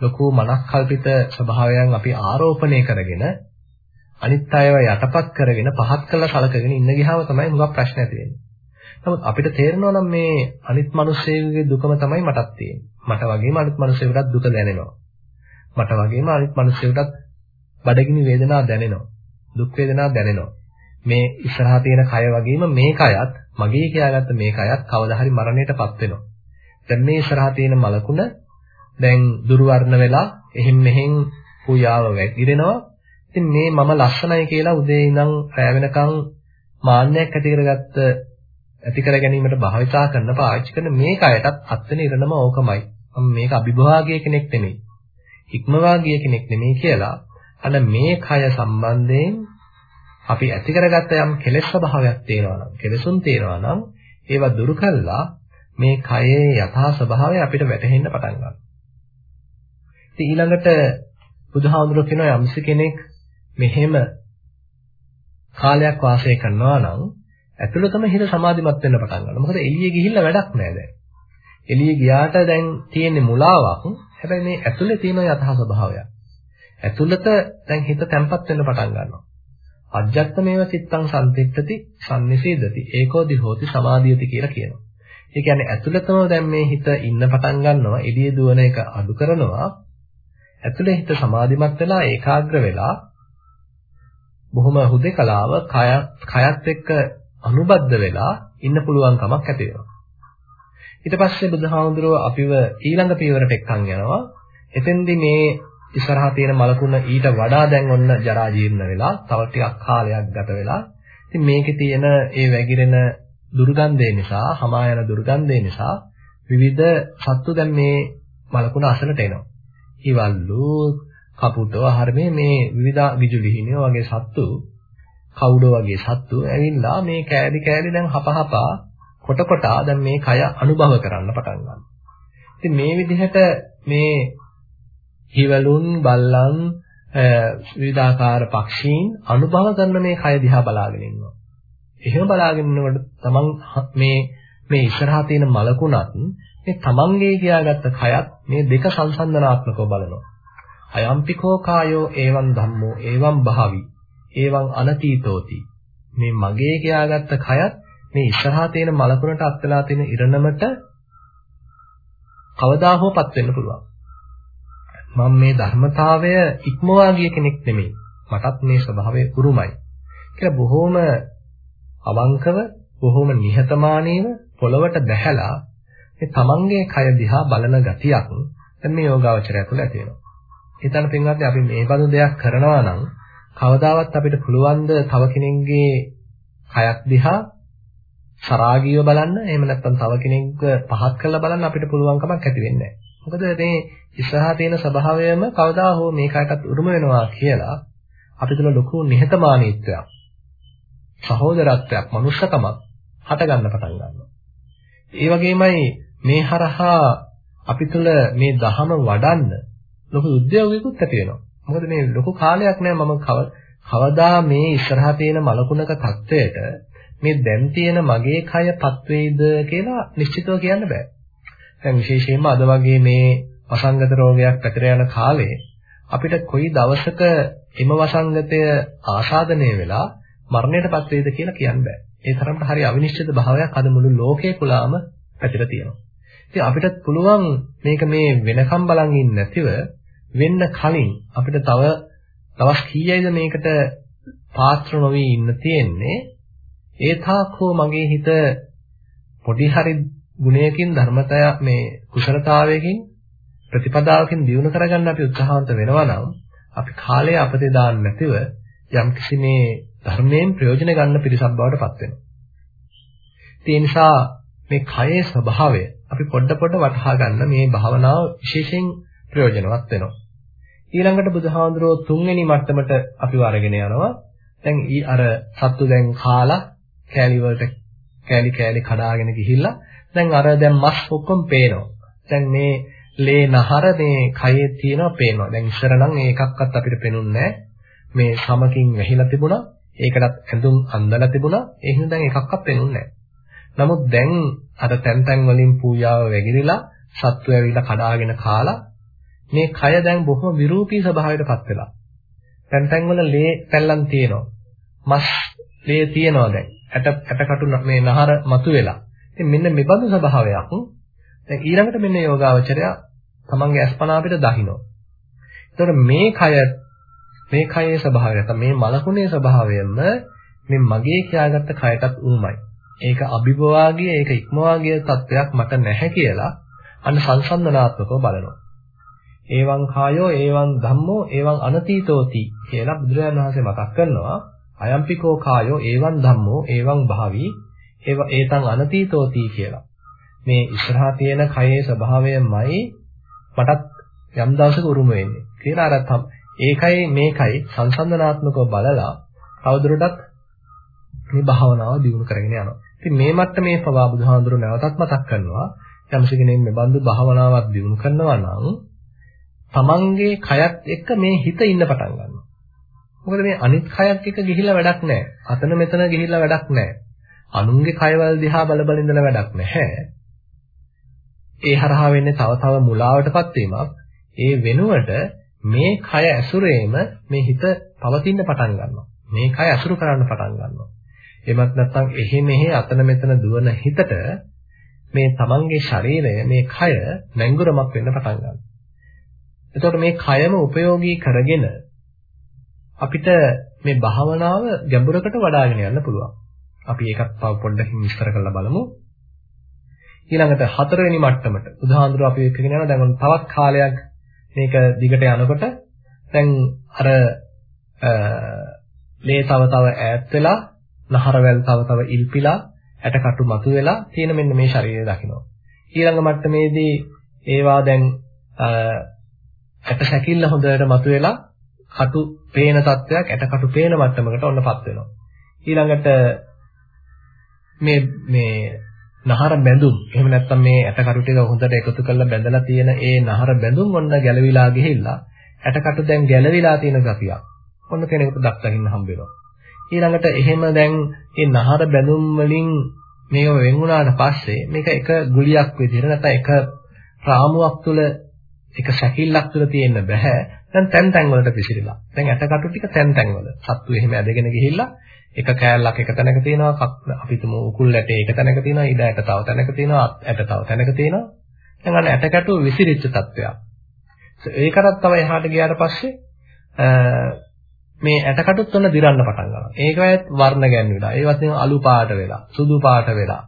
ලොකු මනස්කල්පිත ස්වභාවයන් අපි ආරෝපණය කරගෙන අනිත් අයව යටපත් කරගෙන පහත් කළා සලකගෙන ඉන්න ගියාම තමයි මුගක් ප්‍රශ්න ඇති වෙන්නේ. නමුත් අපිට තේරෙනවා නම් මේ අනිත් මිනිස්සෙගේ දුකම තමයි මටත් තියෙන්නේ. මට වගේම අනිත් මිනිස්සෙකුටත් දුක දැනෙනවා. මට වගේම අනිත් මිනිස්සෙකුටත් බඩගිනි වේදනා දැනෙනවා. දුක් වේදනා දැනෙනවා. මේ ඉස්සරහා තියෙන කය වගේම මේ කයත් මගේ කියාගත්ත මේ කයත් කවදා හරි මරණයටපත් වෙනවා. දැන් මේ ඉස්සරහා තියෙන මලකුණ දැන් දුර්වර්ණ වෙලා එහෙන් මෙහෙන් පූජාව වැగిරෙනවා. ඉතින් මේ මම ලස්සනයි කියලා උදේ ඉඳන් රැ වෙනකන් මාන්නයක් ඇති කරගත්ත ඇති කර ගැනීමට භාවිතා කරන පාවිච්චි කරන මේ කයටත් අත්වෙන ඉරණම ඕකමයි. මම මේක අභිභාගයේ කෙනෙක් නෙමෙයි. ඉක්මවාගිය කෙනෙක් නෙමෙයි කියලා අන්න මේ කය සම්බන්ධයෙන් අපි ඇති කරගත්ත යම් කෙලෙස් ස්වභාවයක් තියෙනවා නම් කෙලෙසුන් තියෙනවා නම් ඒවා දුරු කළා මේ කයේ යථා ස්වභාවය අපිට වැටහෙන්න පටන් ගන්නවා. ඉතින් ඊළඟට බුදුහාමුදුරුවෝ කියනවා යම්ස කෙනෙක් මෙහෙම කාලයක් වාසය කරනවා නම් ඇතුළතම හිත සමාධිමත් වෙන්න පටන් ගන්නවා. මොකද එළියේ ගිහිල්ලා වැඩක් නැහැ දැන්. එළියේ ගියාට දැන් තියෙන්නේ මුලාවක්. හැබැයි මේ ඇතුළේ තියෙන යථා ස්වභාවයක්. ඇතුළත දැන් හිත තැම්පත් වෙන්න පටන් ගන්නවා. අජ්ජත්මේව චිත්තං සම්තික්තති සම්නිසීදති ඒකෝදි හෝති සමාධියති කියලා කියනවා. ඒ කියන්නේ ඇතුළතම දැන් මේ හිත ඉන්න පටන් ගන්නවා එළිය දුවන එක අඩු කරනවා. ඇතුළේ හිත සමාධිමත් වෙලා ඒකාග්‍ර වෙලා බොහොම හුදේකලාව කය කයත් එක්ක අනුබද්ධ වෙලා ඉන්න පුළුවන් කමක් ඇති වෙනවා. ඊට පස්සේ බුදුහාමුදුරුව අපිව ඊළඟ පියවරට එක්කන් යනවා. එතෙන්දී මේ ඉස්සරහා තියෙන මලකුණ ඊට වඩා දැන් ඔන්න ජරා ජීර්ණ වෙලා තව ටිකක් කාලයක් ගත වෙලා ඉතින් මේකේ තියෙන ඒ වැగిරෙන දුර්ගන්ධය නිසා හමා යන දුර්ගන්ධය නිසා විවිධ සත්තු දැන් මේ මලකුණ අසලට එනවා. ඊවල්ලු කපුටෝ හරමේ මේ විවිධ විජුලිහිනියෝ වගේ සත්තු කවුඩෝ වගේ සත්තු ඇවිල්ලා මේ කෑලි කෑලි දැන් හපහපා කොට කොටා දැන් මේ කය අනුභව කරන්න පටන් ගන්නවා. ඉතින් මේ විදිහට මේ හිවලුන් බල්ලන් විවිධාකාර පක්ෂීන් අනුභව කරන මේ කය දිහා බලාගෙන ඉන්නවා. එහෙම බලාගෙන ඉන්නකොට තමන් මේ මේ ඉස්සරහා තියෙන මලකුණත් මේ තමන්ගේ කියාගත්ත කයත් මේ දෙක සංසන්දනාත්මකව බලනවා. අයම්පිකෝ කායෝ එවං ධම්මෝ එවං භාවි එවං අනතීතෝති. මේ මගේ කියාගත්ත කයත් මේ ඉස්සරහා තියෙන මලකුණට අත් වෙලා තියෙන ඉරණමට කවදා හෝපත් වෙන්න පුළුවන්. මම මේ ධර්මතාවය ඉක්මවා ගිය කෙනෙක් නෙමෙයි. මටත් මේ ස්වභාවය උරුමයි. කියලා බොහොම අවංකව, බොහොම නිහතමානීව පොළවට බැහැලා මේ තමන්ගේ කය දිහා බලන ගතියක් දැන් මේ යෝගාවචරය තුළ ඇති වෙනවා. හිතන්න පින්වත්නි අපි මේ බඳු දෙයක් කරනවා නම් කවදාවත් අපිට පුළුවන් ද තව කෙනෙක්ගේ කයක් දිහා සරාගීව බලන්න එහෙම නැත්නම් තව කෙනෙක්ව පහත් කරලා බලන්න අපිට පුළුවන් කමක් ඇති වෙන්නේ නැහැ. මොකද මේ ඉස්සරහා තියෙන ස්වභාවයම කවදා හෝ මේකටත් උරුම වෙනවා කියලා අපි තුල ලොකු නිහතමානීත්වයක් සහෝදරත්වයක් මනුෂ්‍යකමක් හට ගන්න පටන් ගන්නවා. ඒ වගේමයි මේ හරහා අපි තුල මේ දහම වඩන්න ලොකු උද්‍යෝගයකුත් ඇති වෙනවා. මොකද මේ ලොකු කාලයක් නෑ මම කවදා මේ ඉස්සරහ තියෙන මලකුණක தත්වයට මේ දැන් තියෙන මගේ කයපත් වේද කියලා නිශ්චිතව කියන්න බෑ. දැන් විශේෂයෙන්ම අද වගේ මේ වසංගත රෝගයක් පැතිර යන කාලේ අපිට කොයි දවසක එම වසංගතය ආසාදනය වෙලා මරණයටපත් වේද කියලා කියන්න බෑ. ඒ තරමට හරි අවිනිශ්චිත භාවයක් අද මුළු ලෝකේ පුරාම පැතිර තියෙනවා. ඉතින් අපිටත් පුළුවන් මේක මේ වෙනකම් බලන් ඉන්නේ නැතිව වෙන්න කලින් අපිට තව දවස් කීයයිද මේකට පාත්‍ර නොවි ඉන්න තියෙන්නේ ඒ තාක්කෝ මගේ හිත පොඩි හරි ගුණයකින් ධර්මතය මේ කුසලතාවයකින් ප්‍රතිපදාවකින් දියුණු කරගන්න අපි උත්සාහවන්ත වෙනවා නම් අපි කාලය අපතේ දාන්න නැතිව යම්කිසි මේ ධර්මයෙන් ප්‍රයෝජන ගන්න පිරිසක් බවට පත් වෙනවා. ඒ නිසා මේ කයේ ස්වභාවය අපි පොඩ පොඩ වටහා ගන්න මේ භාවනාව විශේෂයෙන් ප්‍රයෝජනවත් වෙනවා. ඊළඟට බුදුහාඳුරෝ තුන්වෙනි මට්ටමට අපිව අරගෙන යනවා. දැන් ඊ අර සත්තු දැන් කාලා කෑලි වලට කෑලි කෑලි කඩාගෙන ගිහිල්ලා දැන් අර දැන් මස් ඔක්කොම පේනවා. දැන් මේ ලේ නහර මේ කයේ තියෙනවා පේනවා. දැන් ඉස්සර නම් ඒකක්වත් අපිට පේනුන්නේ මේ සමකින් වැහිලා තිබුණා. ඒකටත් ඇඳුම් අඳලා තිබුණා. ඒ හින්දා දැන් එකක්වත් පේනුන්නේ නමුත් දැන් අර තැන් තැන් වලින් පූජාව වැගිරිලා සත්තු ඇවිල්ලා කඩාගෙන කාලා මේ කය දැන් බොහොම විරූපී ස්වභාවයටපත් වෙලා. තැන් තැන් වල ලේ පැල්ලම් තියෙනවා. මස් ලේ තියෙනවා දැන්. ඇට ඇටකටු මේ නහර මතුවෙලා. ඉතින් මෙන්න මේ බඳු ස්වභාවයක් දැන් ඊළඟට මෙන්න යෝගාවචරය තමන්ගේ අස්පනා අපිට දහිනවා. එතකොට මේ කය මේ කයේ ස්වභාවය නැත්නම් මේ මලකුණේ ස්වභාවයෙන්ම මේ මගේ කියාගත්ත කයටත් උරුමයි. ඒක අභිභවාගිය ඒක ඉක්මවාගිය තත්වයක් මට නැහැ කියලා අන්න සංසන්දනාත්මකව බලනවා. ඒවං කායෝ ඒවං ධම්මෝ ඒවං අනතීතෝති කියලා බුදුරජාණන් වහන්සේ මතක් කරනවා. අයම්පිකෝ කායෝ ඒවං ධම්මෝ ඒවං භාවි ඒව ඒතං අනතීතෝති කියලා. මේ ඉස්සරහා තියෙන කයේ ස්වභාවයමයි මටත් යම් දවසක උරුම වෙන්නේ. කියලා අර ඒකයි මේකයි සංසන්දනාත්මකව බලලා තවදුරටත් මේ භාවනාව දියුණු කරගෙන යනවා. ඉතින් මේ මට්ටමේ පවා බුදුහාඳුරු නැවතත් මතක් කරනවා යම්සි කෙනෙක් මේ බඳු භාවනාවක් දියුණු කරනවා නම් තමන්ගේ කයත් එක්ක මේ හිත ඉන්න පටන් ගන්නවා. මොකද මේ අනිත් කයත් එක්ක ගිහිල්ලා වැඩක් නැහැ. අතන මෙතන ගිහිල්ලා වැඩක් නැහැ. අනුන්ගේ කයවල දිහා බල බල ඉඳලා වැඩක් නැහැ. ඒ හරහා වෙන්නේ තව තව මුලාවටපත් වීමක්. ඒ වෙනුවට මේ කය ඇසුරේම මේ හිත පවතින්න පටන් ගන්නවා. මේ කය ඇසුරු කරන්න පටන් ගන්නවා. එමත් නැත්නම් එහෙ මෙහෙ අතන මෙතන දුවන හිතට මේ තමන්ගේ ශරීරය මේ කය නැංගුරමක් වෙන්න පටන් ගන්නවා. එතකොට මේ කයම ප්‍රයෝගී කරගෙන අපිට මේ භාවනාව ගැඹුරකට වඩ아가ගෙන යන්න පුළුවන්. අපි ඒකත් තව පොඩ්ඩකින් විස්තර කරලා බලමු. ඊළඟට හතරවෙනි මට්ටමට උදාහරණයක් අපි එක්කගෙන යනවා දැන් තවත් කාලයක් මේක දිගට යනකොට දැන් අර මේ තව තව ඈත් වෙලා නහරවැල් තව තව ඉල්පිලා ඇටකටු මතුවෙලා තියෙන මෙන්න මේ ශරීරය දකින්න. ඊළඟ මට්ටමේදී ඒවා දැන් ඇට සැකිල්ල හොඳට මතුවෙලා කටු පේන තත්වයක් ඇටකටු පේන මට්ටමකට ඔන්නපත් වෙනවා. ඊළඟට මේ මේ නහර බැඳුම් එහෙම නැත්නම් මේ ඇටකටු ටික හොඳට එකතු කරලා බැඳලා තියෙන ඒ නහර බැඳුම් ඔන්න ගැලවිලා ගිහිල්ලා ඇටකටු දැන් ගැලවිලා තියෙන ගතියක්. ඔන්න කෙනෙකුට දක්වන්න හම්බ වෙනවා. ඊළඟට එහෙම දැන් මේ නහර බැඳුම් වලින් මේක වෙන් වුණාට පස්සේ මේක එක ගුලියක් විදිහට නැත්නම් එක රාමුවක් තුළ එක සැකිල්ලක් තුළ තියෙන්න බෑ. දැන් තැන් තැන් වලට පිසිරිලා. දැන් ඇටකටු ටික තැන් තැන් වල. සත්තු එහෙම ඇදගෙන ගිහිල්ලා එක කෑල්ලක් එක තැනක තියෙනවා. අපි තුමු උකුල් ඇටේ එක තැනක තියෙනවා. ඉඩ ඇට තව තැනක තියෙනවා. ඇට තව තැනක තියෙනවා. දැන් අන්න ඇටකටු විසිරිච්ච තත්වයක්. ඒකටත් තව එහාට ගියාට පස්සේ මේ ඇටකටුත් ඔන්න දිරන්න පටන් ගන්නවා. ඒකවත් වර්ණ ගැන්විලා. ඒවත් නිකන් අලු පාට වෙලා, සුදු පාට වෙලා.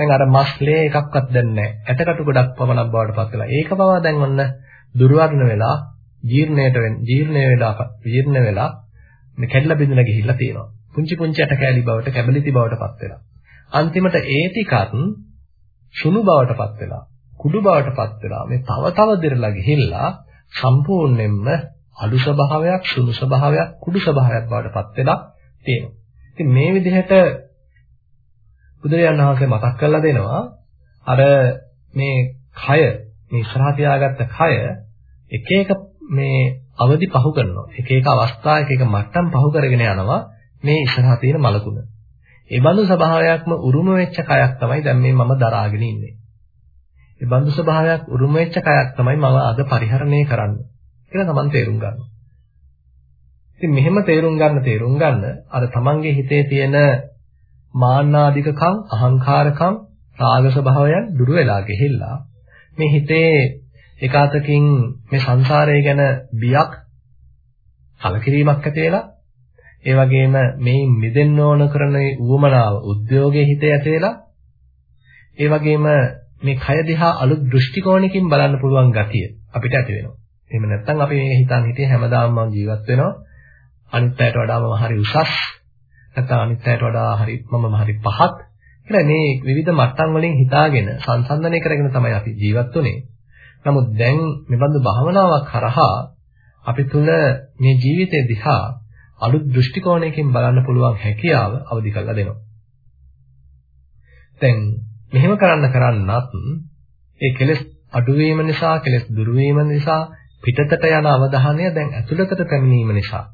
දැන් අර මස්ලේ එකක්වත් දැන් නැහැ. ඇටකටු ගොඩක් පමණක් බවට පත් වෙලා. ඒක බව දැන් ඔන්න දුර්වර්ණ වෙලා, ජීර්ණයට වෙන, ජීර්ණය වෙලා, ජීර්ණ වෙලා මේ කැඩලා බිඳලා ගිහිල්ලා තියෙනවා. පුංචි පුංචි ඇට කැලි බවට, කැබලිති බවට පත් වෙලා. අන්තිමට ඒ ටිකත් සුණු බවට පත් වෙලා, කුඩු බවට පත් වෙලා මේ තව තව දිරලා ගිහිල්ලා සම්පූර්ණයෙන්ම අඩු ස්වභාවයක් සුළු ස්වභාවයක් කුඩු ස්වභාවයක් බවට පත් වෙලා තියෙනවා. ඉතින් මේ විදිහට බුදුරජාණන් වහන්සේ මතක් කරලා දෙනවා අර මේ කය මේ ඉස්සරහ තියාගත්ත කය එක එක මේ අවදි පහු කරනවා. එක එක අවස්ථා එක එක මට්ටම් පහු කරගෙන යනවා මේ ඉස්සරහ තියෙන මලකුණ. ඒ බඳු ස්වභාවයක්ම උරුම වෙච්ච කයක් තමයි දැන් මේ මම දරාගෙන ඉන්නේ. ඒ බඳු ස්වභාවයක් උරුම වෙච්ච කයක් තමයි මම අද පරිහරණය කරන්නේ කියලා තමන් තේරුම් ගන්නවා. ඉතින් මෙහෙම තේරුම් ගන්න තේරුම් ගන්න අර තමන්ගේ හිතේ තියෙන මාන්නාධිකකම්, අහංකාරකම්, රාග ස්වභාවයන් දුරු වෙලා ගිහිල්ලා මේ හිතේ එකාතකින් මේ සංසාරය ගැන බියක් කලකිරීමක් ඇති වෙලා ඒ වගේම මේ මිදෙන්න ඕන කරන උවමනාව උද්‍යෝගයේ හිතේ ඇති වෙලා ඒ වගේම මේ කය දිහා අලුත් දෘෂ්ටි කෝණයකින් බලන්න පුළුවන් ගතිය අපිට ඇති වෙනවා. එහෙම නැත්නම් අපි මේක හිතන් හිතේ හැමදාම මම ජීවත් වෙනවා. අනිත් අයට වඩා මම හරි උසස්. නැත්නම් අනිත් අයට වඩා හරි මම හරි පහත්. කියලා මේ විවිධ මට්ටම් වලින් හිතාගෙන සංසන්දනය කරගෙන තමයි අපි ජීවත් වුනේ. නමුත් දැන් මෙබඳු භාවනාවක් කරහා අපි තුල මේ ජීවිතය දිහා අලුත් දෘෂ්ටි කෝණයකින් බලන්න පුළුවන් හැකියාව අවදි කරලා දෙනවා. දැන් මෙහෙම කරන්න කරන්නත් ඒ කෙලෙස් අඩුවීම නිසා කෙලෙස් දුරු නිසා පිටතට යන අවධානය දැන් ඇතුළතට පැමිණීම නිසා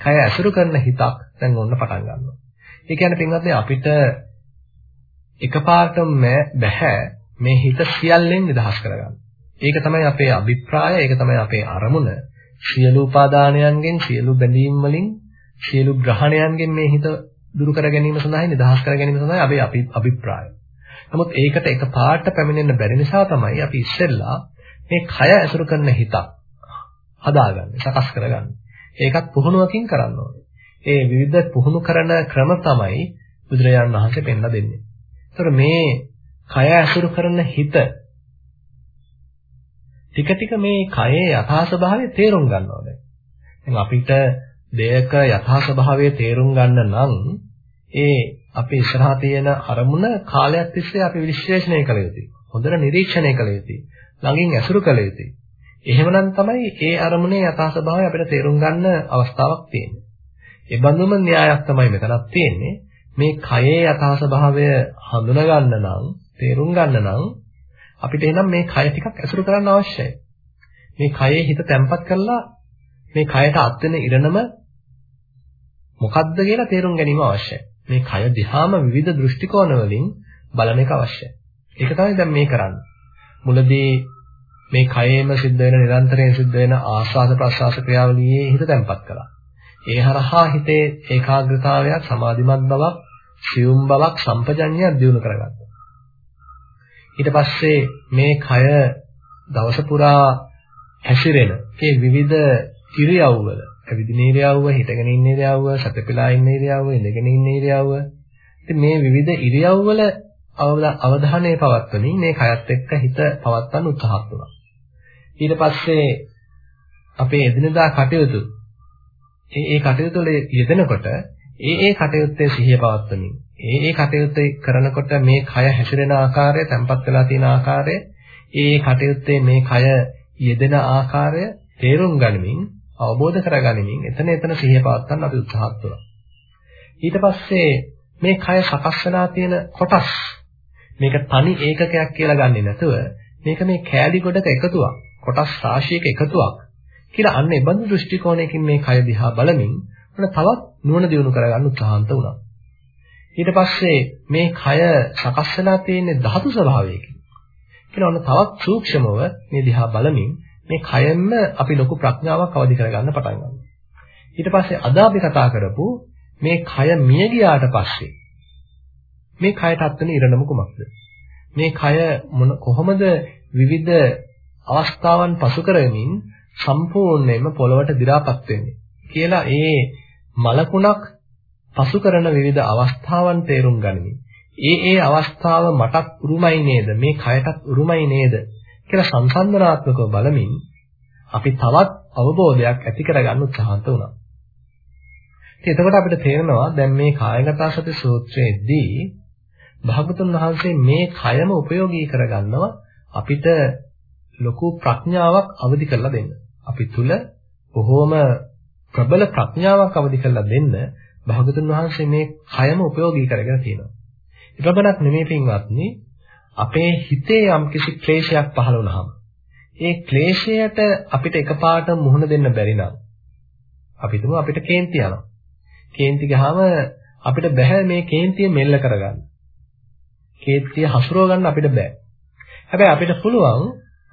කය ඇසුරු කරන හිතක් දැන් ඔන්න පටන් ගන්නවා. ඒ කියන්නේ පින්වත්නි අපිට එකපාරටම බැහැ මේ හිත සියල්ලෙන් නිදහස් කරගන්න. ඒක තමයි අපේ අභිප්‍රාය, ඒක තමයි අපේ අරමුණ. සියලු උපාදානයන්ගෙන්, සියලු බැඳීම් වලින්, සියලු ග්‍රහණයන්ගෙන් මේ හිත දුරු කර ගැනීම සඳහා නිදහස් කර ගැනීම සඳහා අපේ අභිප්‍රාය. නමුත් ඒකට එකපාරට පැමිණෙන්න බැරි නිසා තමයි අපි ඉස්සෙල්ලා මේ කය ඇසුරු කරන හිතක් හදාගන්නේ, සකස් කරගන්නේ. ඒකත් පුහුණුවකින් කරන්න ඕනේ. ඒ විවිධ පුහුණු කරන ක්‍රම තමයි බුදුරජාණන් වහන්සේ පෙන්ලා දෙන්නේ. ඒතර මේ කය ඇසුරු කරන හිත ටික ටික මේ කයේ යථා ස්වභාවය තේරුම් ගන්නවා දැන්. දැන් අපිට දෙයක යථා ස්වභාවය තේරුම් ගන්න නම් ඒ අපේ ඉස්සරහා තියෙන අරමුණ කාලයක් තිස්සේ අපි විශ්ලේෂණය කළ යුතුයි. හොඳට නිරීක්ෂණය කළ යුතුයි. ළඟින් ඇසුරු කළ යුතුයි. එහෙමනම් තමයි ඒ අරමුණේ යථා ස්වභාවය අපිට තේරුම් ගන්න අවස්ථාවක් තියෙන්නේ. ඒ බඳුම න්‍යායක් තමයි මෙතනක් තියෙන්නේ. මේ කයේ යථා ස්වභාවය හඳුනා ගන්න නම්, තේරුම් ගන්න නම් අපිට එහෙනම් මේ කය ටිකක් ඇසුරු කරන්න අවශ්‍යයි. මේ කයේ හිත තැම්පත් කරලා මේ කයට අත් වෙන ඉරණම මොකක්ද කියලා තේරුම් ගැනීම අවශ්‍යයි. මේ කය දිහාම විවිධ දෘෂ්ටි කෝණ වලින් බලන එක අවශ්‍යයි. ඒක තමයි දැන් මේ කරන්නේ. මුලදී මේ කයෙම සිද්ධ වෙන නිරන්තරයෙන් සිද්ධ වෙන ආස්වාද ප්‍රසආස ක්‍රියාවලියේ හිත තැම්පත් කළා. ඒ හරහා හිතේ ඒකාග්‍රතාවයක්, සමාධිමත් බවක්, සියුම් බවක්, සම්පජඤ්ඤයක් දිනු කරගත්තා. ඊට පස්සේ මේ කය දවස පුරා හැසිරෙන ඒ විවිධ ඉරියව්වල ඇවිදින ඉරියව්ව, හිටගෙන ඉන්න ඉරියව්ව, සතපෙලා ඉන්න ඉරියව්ව, ඉඳගෙන ඉන්න ඉරියව්ව. ඉතින් මේ විවිධ ඉරියව්වල අවධානය පවත්වමින් මේ කයත් එක්ක හිත පවත්වන්න උත්සාහ කරනවා. ඊට පස්සේ අපේ එදිනදා කටයුතු ඒ ඒ කටයුතු වල යෙදෙනකොට ඒ ඒ කටයුත්තේ සිහිය පවත්වමින් ඒ ඒ කටයුත්තේ කරනකොට මේ කය හැසිරෙන ආකාරය, තැම්පත් වෙලා තියෙන ආකාරය, ඒ ඒ කටයුත්තේ මේ කය යෙදෙන ආකාරය තේරුම් ගනිමින් අවබෝධ කරගනිමින් එතන එතන සිහිය පවත්වන්න අපි උත්සාහ කරනවා. ඊට පස්සේ මේ කය සකස් වෙලා තියෙන කොටස් මේක තනි ඒකකයක් කියලා ගන්නෙ නැතුව මේක මේ කෑලි ගොඩක එකතුවක් කොටස් රාශියක එකතුවක් කියලා අන්න ඒ බඳු දෘෂ්ටි කෝණයකින් මේ කය දිහා බලමින් ඔන්න තවත් නුවණ දියුණු කරගන්න උත්සාහන්ත වුණා. ඊට පස්සේ මේ කය සකස් වෙලා තියෙන ධාතු ස්වභාවයකින් කියලා ඔන්න තවත් සූක්ෂමව මේ දිහා බලමින් මේ කයෙන්ම අපි ලොකු ප්‍රඥාවක් අවදි කරගන්න පටන් ගන්නවා. ඊට පස්සේ අද අපි කතා කරපු මේ කය මිය ගියාට පස්සේ මේ කයට අත්වෙන ඉරණම කුමක්ද? මේ කය මොන කොහොමද විවිධ අවස්ථාවන් පසු කරමින් සම්පූර්ණයෙන්ම පොළවට දි รา පත් වෙන්නේ. කියලා ඒ මලකුණක් පසු කරන විවිධ අවස්ථාවන් තේරුම් ගනිමින්. ඒ ඒ අවස්ථාව මටත් උරුමයි නේද? මේ කයටත් උරුමයි නේද? කියලා සංසන්දනාත්මකව බලමින් අපි තවත් අවබෝධයක් ඇති කරගන්න උත්සාහන්ත වුණා. ඉතින් එතකොට අපිට තේරෙනවා දැන් මේ කායගත සති සූත්‍රයේදී භාගතුන් වහන්සේ මේ කයම ප්‍රයෝගී කරගන්නවා අපිට ලොකු ප්‍රඥාවක් අවදි කරලා දෙන්න. අපි තුල බොහෝම ප්‍රබල ප්‍රඥාවක් අවදි කරලා දෙන්න භාගතුන් වහන්සේ මේ කයම ප්‍රයෝගී කරගෙන තියෙනවා. ඒ ප්‍රබලක් නෙමෙයි පින්වත්නි අපේ හිතේ යම්කිසි ක්ලේශයක් පහළ වුණාම ඒ ක්ලේශයට අපිට එකපාරට මුහුණ දෙන්න බැරි නම් අපි තුමු අපිට කේන්ති යනවා. කේන්ති ගහම අපිට බෑ මේ කේන්තිය මෙල්ල කරගන්න. කේන්තිය හසුරව ගන්න අපිට බෑ. හැබැයි අපිට පුළුවන්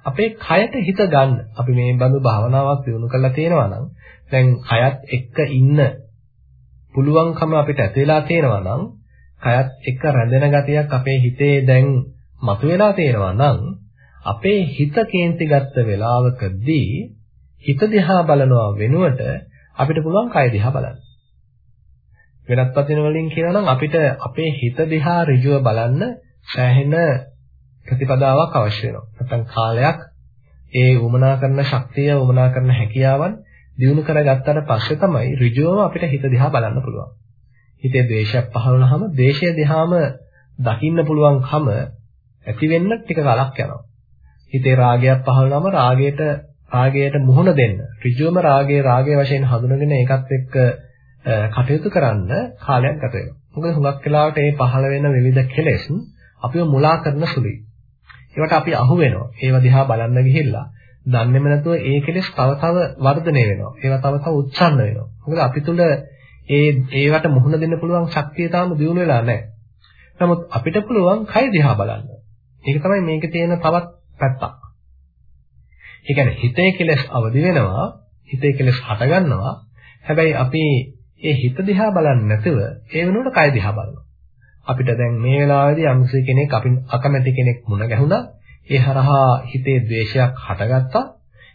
අපේ කයට හිත ගන්න. අපි මේ බඳු භාවනාවක් දිනු කරලා තියෙනවා නම් දැන් කයත් එක්ක ඉන්න පුළුවන්කම අපිට ඇති වෙලා තියෙනවා නම් කයත් එක්ක රැඳෙන ගතියක් අපේ හිතේ දැන් මතුවලා තියෙනවා නම් අපේ හිත කේන්ති ගත්ත වෙලාවකදී හිත දිහා බලනවා වෙනුවට අපිට පුළුවන් කය දිහා බලන්න. වෙනත් වචන වලින් කියනවා නම් අපිට අපේ හිත දිහා ඍජුව බලන්න සෑහෙන ප්‍රතිපදාවක් අවශ්‍ය වෙනවා. නැත්නම් කාලයක් ඒ වමනා කරන ශක්තිය වමනා කරන හැකියාවන් දිනු කරගත්තාට පස්සේ තමයි ඍජුවම අපිට හිත දිහා බලන්න පුළුවන්. හිතේ ද්වේෂයක් පහළ වුණාම ද්වේෂය දිහාම දකින්න පුළුවන්කම ඇති වෙන්න ටික කාලක් යනවා. හිතේ රාගයක් පහළ වුණාම රාගයට රාගයට මුහුණ දෙන්න. ඍජුවම රාගයේ රාගයේ වශයෙන් හඳුනගෙන ඒකත් එක්ක කටයුතු කරන්න කාලයක් ගත වෙනවා. මොකද හුඟක් වෙලාවට මේ පහළ වෙන විවිධ කෙලෙස් අපිව මුලා කරන සුළුයි. ඒවට අපි අහු වෙනවා. ඒව දිහා බලන්න ගිහිල්ලා දන්නේම නැතුව ඒ කෙලෙස් තව තව වර්ධනය වෙනවා. ඒවා තව තව උච්චන්න වෙනවා. මොකද අපි තුල ඒ ඒවට මුහුණ දෙන්න පුළුවන් ශක්තිය තාම දියුණු වෙලා නැහැ. නමුත් අපිට පුළුවන් කය දිහා බලන්න. ඒක තමයි මේකේ තියෙන තවත් පැත්තක්. ඒ කියන්නේ හිතේ කෙලෙස් අවදි වෙනවා, හිතේ කෙලෙස් හට ගන්නවා. හැබැයි අපි ඒ හිත දිහා බලන්නේ නැතුව ඒ වෙනුවට කය දිහා බලනවා. අපිට දැන් මේ වෙලාවේදී යම්කිසි කෙනෙක් අපි අකමැති කෙනෙක් මුණ ගැහුණා. ඒ හරහා හිතේ ද්වේෂයක් හටගත්තා.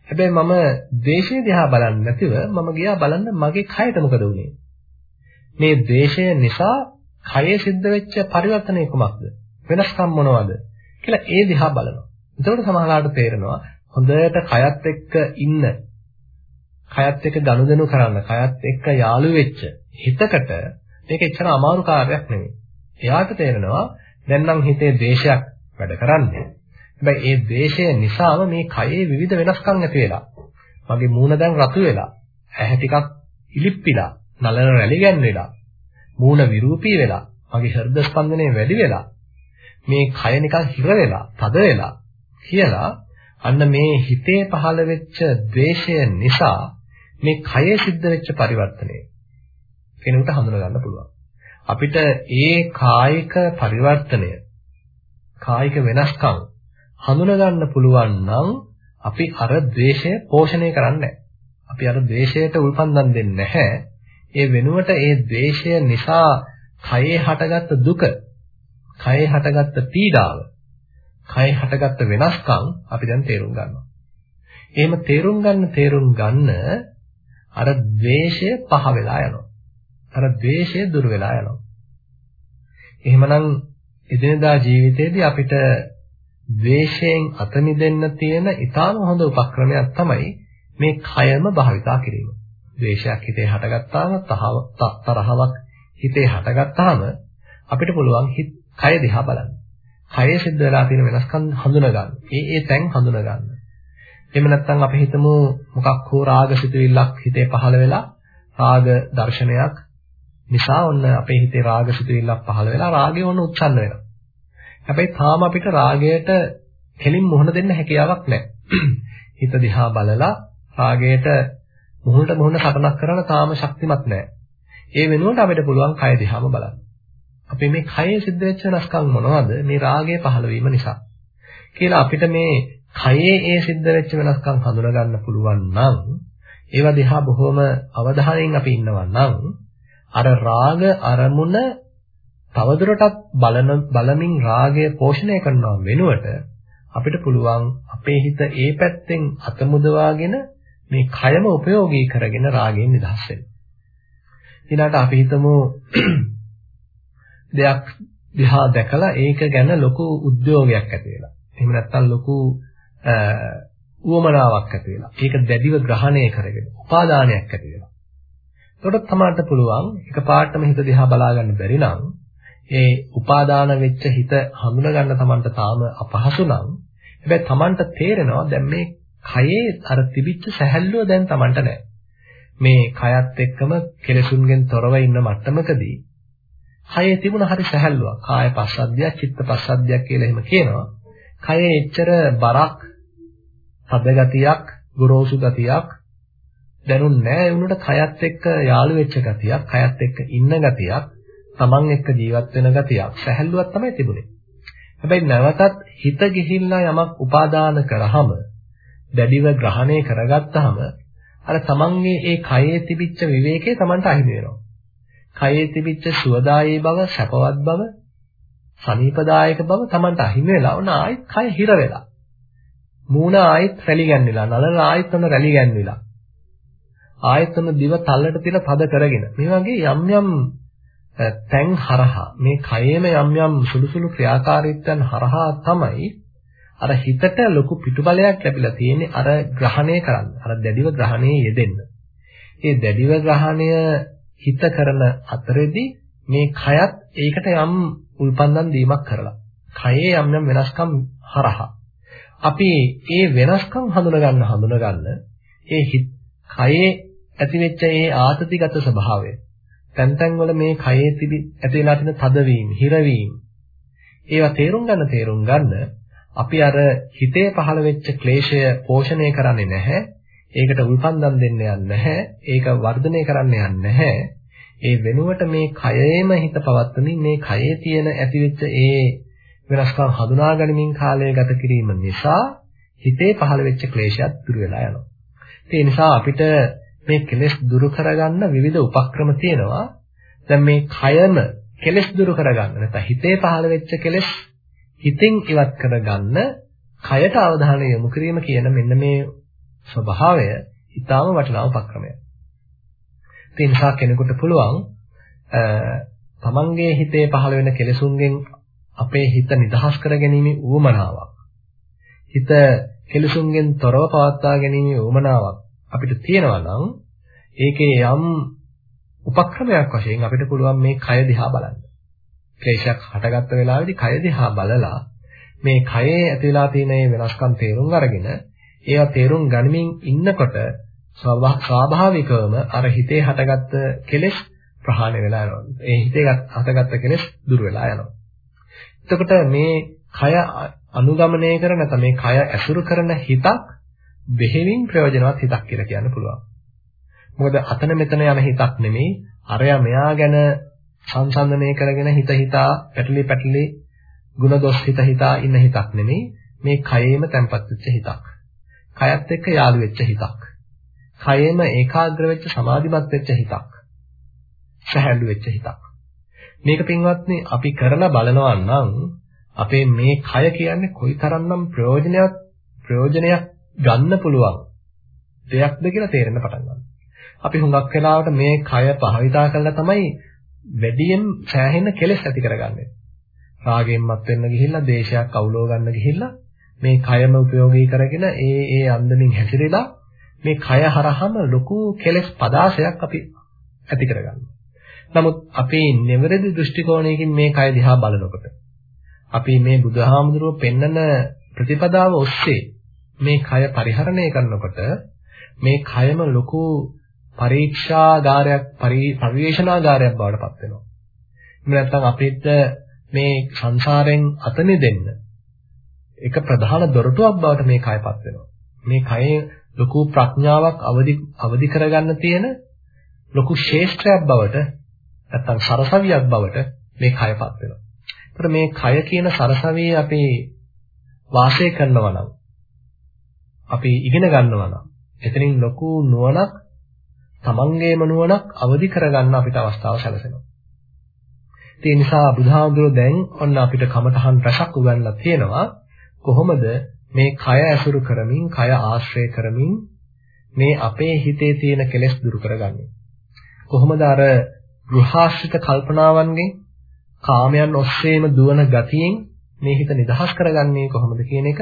හැබැයි මම ද්වේෂය දිහා බලන්නේ නැතිව මම ගියා බලන්න මගේ කයට මොකද වුනේ? මේ ද්වේෂය නිසා කයේ සිද්ධ වෙච්ච පරිවර්තනය කුමක්ද? වෙනස්කම් මොනවද? කියලා ඒ දිහා බලනවා. එතකොට සමහරවිට තේරෙනවා හොඳට කයත් එක්ක ඉන්න කයත් එක්ක ගනුදෙනු කරන්න කයත් එක්ක යාළු වෙච්ච හිතකට මේක එච්චර අමාරු කාර්යයක් නෙමෙයි. එයාට තේරෙනවා දැන් නම් හිතේ ද්වේෂයක් වැඩ කරන්නේ. හැබැයි ඒ ද්වේෂය නිසාම මේ කයේ විවිධ වෙනස්කම් ඇති වෙලා. මගේ මූණ දැන් රතු වෙලා, ඇහැ ටිකක් ඉලිප්පිලා, නලන රැලි ගැන්වෙලා, මූණ විරූපී වෙලා, මගේ හෘද ස්පන්දනය වැඩි වෙලා, මේ කය නිකන් හිර වෙලා, තද වෙලා කියලා අන්න මේ හිතේ පහළ වෙච්ච ද්වේෂය නිසා මේ කයේ සිද්ධ වෙච්ච පරිවර්තනය කෙනෙකුට හඳුනා ගන්න පුළුවන්. අපිට ඒ කායික පරිවර්තනය කායික වෙනස්කම් හඳුනා ගන්න පුළුවන් නම් අපි අර ද්වේෂය පෝෂණය කරන්නේ අපි අර ද්වේෂයට උල්පන්දම් දෙන්නේ නැහැ. ඒ වෙනුවට ඒ ද්වේෂය නිසා කයේ හටගත්ත දුක, කයේ හටගත්ත පීඩාව, කයේ හටගත්ත වෙනස්කම් අපි දැන් තේරුම් ගන්නවා. එහෙම තේරුම් ගන්න තේරුම් ගන්න අර ද්වේෂය පහ වෙලා යනවා. අර ද්වේෂය දුර වෙලා යනවා. එහෙමනම් එදිනදා ජීවිතයේදී අපිට ද්වේෂයෙන් අත මිදෙන්න තියෙන ඊටාම හොඳ උපක්‍රමයක් තමයි මේ කයම භාවිතා කිරීම. ද්වේෂයක් හිතේ හටගත්තාම තරහවක් හිතේ හටගත්තාම අපිට පුළුවන් කය දිහා බලන්න. කයේ සිද්ධ වෙලා තියෙන වෙනස්කම් හඳුනා ගන්න. ඒ ඒ තැන් හඳුනා ගන්න. එහෙම නැත්නම් අපි හිතමු මොකක් හෝ රාග සිතුවිල්ලක් හිතේ පහළ වෙලා රාග දර්ශනයක් නිසා ඔන්න අපේ හිතේ රාග සිතුවිල්ලක් පහළ වෙලා රාගය ඔන්න උච්චන්න වෙනවා. හැබැයි තාම අපිට රාගයට කෙලින් මුහුණ දෙන්න හැකියාවක් නැහැ. හිත දිහා බලලා රාගයට මුහුණට මුහුණ සටනක් කරන්න තාම ශක්තිමත් නැහැ. ඒ වෙනුවට අපිට පුළුවන් කය දිහාම බලන්න. අපි මේ කයේ සිද්ධ වෙච්ච වෙනස්කම් මොනවද? මේ රාගය පහළ වීම නිසා. කියලා අපිට මේ කයේ ඒ සිද්ධ වෙච්ච වෙනස්කම් හඳුනා ගන්න පුළුවන් නම් ඒවා දිහා බොහොම අවධානයෙන් අපි ඉන්නවා නම් අර රාග අරමුණ තවදුරටත් බලන බලමින් රාගය පෝෂණය කරනවා වෙනුවට අපිට පුළුවන් අපේ හිත ඒ පැත්තෙන් අතමුදවාගෙන මේ කයම ප්‍රයෝගී කරගෙන රාගයෙන් නිදහස් වෙන්න. ඊළාට අපි හිතමු දෙයක් දිහා දැකලා ඒක ගැන ලොකු උද්‍යෝගයක් ඇති වෙලා. එහෙම නැත්නම් ලොකු උවමනාවක් ඇති වෙලා. ඒක දැඩිව ග්‍රහණය කරගෙන උපාදානයක් ඇති වෙලා. එතකොට තමයි පුළුවන් එකපාරටම හිත දිහා බලා ගන්න බැරි නම් ඒ උපාදාන වෙච්ච හිත හඳුනා ගන්න තමන්ට තාම අපහසු නම් හැබැයි Tamanට තේරෙනවා දැන් මේ කයේ අර තිබිච්ච සැහැල්ලුව දැන් Tamanට නැහැ. මේ කයත් එක්කම කෙලෙසුන්ගෙන් තොරව ඉන්න මට්ටමකදී කයේ තිබුණ හරි සැහැල්ලුවක්. කාය පස්සද්ධියක්, චිත්ත පස්සද්ධියක් කියලා එහෙම කියනවා. කයේ එච්චර බරක්, තද ගතියක්, ගොරෝසු ගතියක් දැනුන්නේ නැහැ. ඒ උනට කයත් එක්ක යාළු වෙච්ච ගතියක්, කයත් එක්ක ඉන්න ගතියක්, Taman එක්ක ජීවත් වෙන ගතියක්, සැහැල්ලුවක් තමයි තිබුණේ. හැබැයි නැවතත් හිත ගිහිල්ලා යමක් උපාදාන කරාම දැඩිව ග්‍රහණය කරගත්තාම අර තමන්ගේ ඒ කයේ තිබිච්ච විවේකේ තමන්ට අහිමි වෙනවා. කයේ තිබිච්ච සුවදායී බව, සැපවත් බව, සනීපදායක බව තමන්ට අහිමි වෙලා උන ආයෙත් කය හිර වෙලා. මූණ ආයෙත් රැලි ගැන්විලා, නලල ආයෙත් උන රැලි ගැන්විලා. ආයෙත් උන දිව තල්ලට තියලා පද කරගෙන. මේ වගේ යම් යම් තැන් හරහා මේ කයේම යම් යම් සුළු සුළු ක්‍රියාකාරීත්වයන් හරහා තමයි අර හිතට ලොකු පිටුබලයක් ලැබිලා තියෙන්නේ අර ග්‍රහණය කරන්න. අර දැඩිව ග්‍රහණයේ යෙදෙන්න. ඒ දැඩිව ග්‍රහණය හිත කරන අතරෙදි මේ කයත් ඒකට යම් උල්පන්දම් දීමක් කරලා. කයේ යම් යම් වෙනස්කම් හරහා අපි ඒ වෙනස්කම් හඳුන ගන්න හඳුන ගන්න ඒ කයේ ඇතිවෙච්ච ඒ ආතතිගත ස්වභාවය තැන් තැන් වල මේ කයේ තිබි ඇති වෙලා තියෙන තදවීම, හිරවීම ඒවා තේරුම් ගන්න තේරුම් ගන්න අපි අර හිතේ පහළ වෙච්ච ක්ලේශය පෝෂණය කරන්නේ නැහැ. ඒකට උල්පන්දම් දෙන්න යන්නේ නැහැ. ඒක වර්ධනය කරන්න යන්නේ නැහැ. ඒ වෙනුවට මේ කයෙම හිත පවත්වමින් මේ කයේ තියෙන ඇතිවෙච්ච ඒ වෙනස්කම් හඳුනා ගනිමින් කාලය ගත කිරීම නිසා හිතේ පහළ වෙච්ච ක්ලේශයත් දුර වෙලා යනවා. ඒ නිසා අපිට මේ කෙලෙස් දුරු කරගන්න විවිධ උපක්‍රම තියෙනවා. දැන් මේ කයම කෙලෙස් දුරු කරගන්න නැත්නම් හිතේ පහළ වෙච්ච කෙලෙස් හිතෙන් ඉවත් කරගන්න කයට අවධානය යොමු කිරීම කියන මෙන්න මේ ස්වභාවය ඊටාම වටිනා උපක්‍රමයක්. ඒ නිසා කෙනෙකුට පුළුවන් තමන්ගේ හිතේ පහළ වෙන කෙලෙසුන්ගෙන් අපේ හිත නිදහස් කර ගැනීම ඌමනාවක්. හිත කෙලෙසුන්ගෙන් තොරව පවත්වා ගැනීම ඌමනාවක් අපිට තියෙනවා නම් ඒකේ යම් උපක්‍රමයක් වශයෙන් අපිට පුළුවන් මේ කය දිහා බලන්න. ක්ලේශයක් හටගත්ත වෙලාවේදී කය දිහා බලලා මේ කයේ ඇති වෙලා තියෙන මේ වෙනස්කම් තේරුම් අරගෙන ඒවා තේරුම් ගනිමින් ඉන්නකොට ස්වාභාවිකවම අර හිතේ හටගත්ත කෙලෙස් ප්‍රහාණය වෙලා යනවා. ඒ හිතේ හටගත්ත කෙලෙස් දුර වෙලා යනවා. එතකොට මේ කය අනුගමනය කරන නැත්නම් මේ කය ඇසුරු කරන හිතක් බෙහෙවින් ප්‍රයෝජනවත් හිතක් කියලා කියන්න පුළුවන්. මොකද අතන මෙතන යන හිතක් නෙමෙයි අරයා මෙයා ගැන සංසන්දනය කරගෙන හිත හිතා පැටලි පැටලි ಗುಣ දොස් හිත හිතා ඉන්න හිතක් නෙමෙයි මේ කයෙම තැම්පත් වෙච්ච හිතක්. කයත් එක්ක යාළු වෙච්ච හිතක්. කයෙම ඒකාග්‍ර වෙච්ච සමාධිමත් වෙච්ච හිතක්. සැහැල්ලු වෙච්ච හිතක්. මේක පින්වත්නි අපි කරලා බලනවා නම් අපේ මේ කය කියන්නේ කොයිතරම්නම් ප්‍රයෝජනයක් ප්‍රයෝජනයක් ගන්න පුළුවන් දෙයක්ද කියලා තේරෙන්න පටන් ගන්නවා. අපි හුඟක් වෙලාවට මේ කය භාවිතා කරලා තමයි වැඩියෙන් සෑහෙන කෙලෙස් ඇති කරගන්නේ. රාගයෙන්මත් වෙන්න ගිහිල්ලා, දේශයක් අවුලව ගන්න ගිහිල්ලා මේ කයම ප්‍රයෝගී කරගෙන ඒ ඒ අන්දමින් හැසිරෙලා මේ කය හරහාම ලොකු කෙලෙස් පදාසයක් අපි ඇති කරගන්නවා. නමුත් අපේ නිවැරදි දෘෂ්ටි කෝණයකින් මේ කය දිහා බලනකොට අපි මේ බුදුහාමුදුරුව පෙන්නන ප්‍රතිපදාව ඔස්සේ මේ කය පරිහරණය කරනකොට මේ කයම ලොකු පරීක්ෂාගාරයක් පරිවේශනාගාරයක් බවට පත් වෙනවා. එහෙම නැත්නම් අපිට මේ සංසාරයෙන් අත මිදෙන්න එක ප්‍රධාන දොරටුවක් බවට මේ කයපත් වෙනවා. මේ කයේ ලොකු ප්‍රඥාවක් අවදි අවදි කරගන්න තියෙන ලොකු ශේෂ්ත්‍රයක් බවට නැත්නම් සරසවියක් බවට මේ කයපත් වෙනවා. ඒතර මේ කය කියන සරසවියේ අපි වාසය කරනවා නම් අපි ඉගෙන ගන්නවා නම් එතනින් ලොකු නුවණක් තමන්ගේම නුවණක් අවදි කරගන්න අපිට අවස්ථාව සැලසෙනවා. ඒ නිසා බුදුහාමුදුරුවෝ දැන් ඔන්න අපිට කමතහන් රසක් උගන්ලා තියෙනවා කොහොමද මේ කය ඇසුරු කරමින් කය ආශ්‍රය කරමින් මේ අපේ හිතේ තියෙන කෙලෙස් දුරු කරගන්නේ. කොහොමද අර ගෘහාශ්‍රිත කල්පනාවන්ගෙන් කාමයන් ඔස්සේම දුවන ගතියෙන් මේ හිත නිදහස් කරගන්නේ කොහොමද කියන එක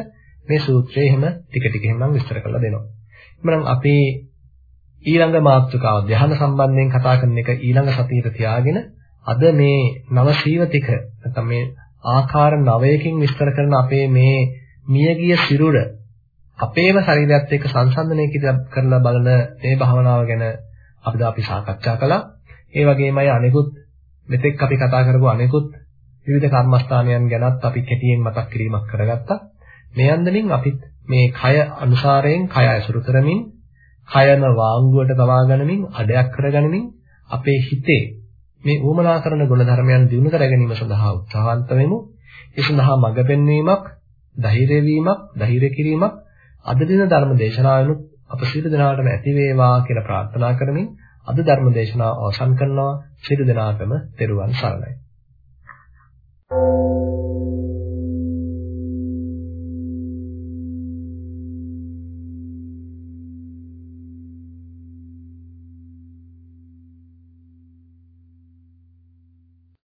මේ සූත්‍රයේ එහෙම ටික ටික එහෙම විස්තර කරලා දෙනවා. එhmenan අපි ඊළඟ මාතෘකාව ධ්‍යාන සම්බන්ධයෙන් කතා කරන එක ඊළඟ සතියේ තියාගෙන අද මේ නව සීවතික නැත්නම් මේ ආකාර නවයකින් විස්තර කරන අපේ මේ මියගිය සිරුර අපේම ශරීරයත් එක්ක සංසන්දනය කරලා බලන මේ භාවනාව ගැන අපිට අපි සාකච්ඡා කළා. ඒ වගේමයි අනිකුත් මෙතෙක් අපි කතා කරපු අනිකුත් විවිධ කර්මස්ථානයන් ගැනත් අපි කෙටියෙන් මතක් කිරීමක් කරගත්තා. මේ අන්දමින් අපිත් මේ කය අනුසාරයෙන් කය ඇසුරු කරමින් කයම වාංගුවට තබා ගනිමින් අඩයක් කරගනිමින් අපේ හිතේ මේ ඌමනා කරන ගුණ ධර්මයන් දිනු කර ගැනීම සඳහා උත්සාහන්ත වෙමු. ඒ සඳහා මඟ පෙන්වීමක්, ධෛර්ය වීමක්, ධෛර්ය කිරීමක් අද දින ධර්ම දේශනාවෙනුත් අප සියලු දෙනාටම ඇති වේවා කියලා ප්‍රාර්ථනා කරමින් අද ධර්ම දේශනාව අවසන් කරනවා. සියලු දෙනාටම තෙරුවන් සරණයි. Thank you.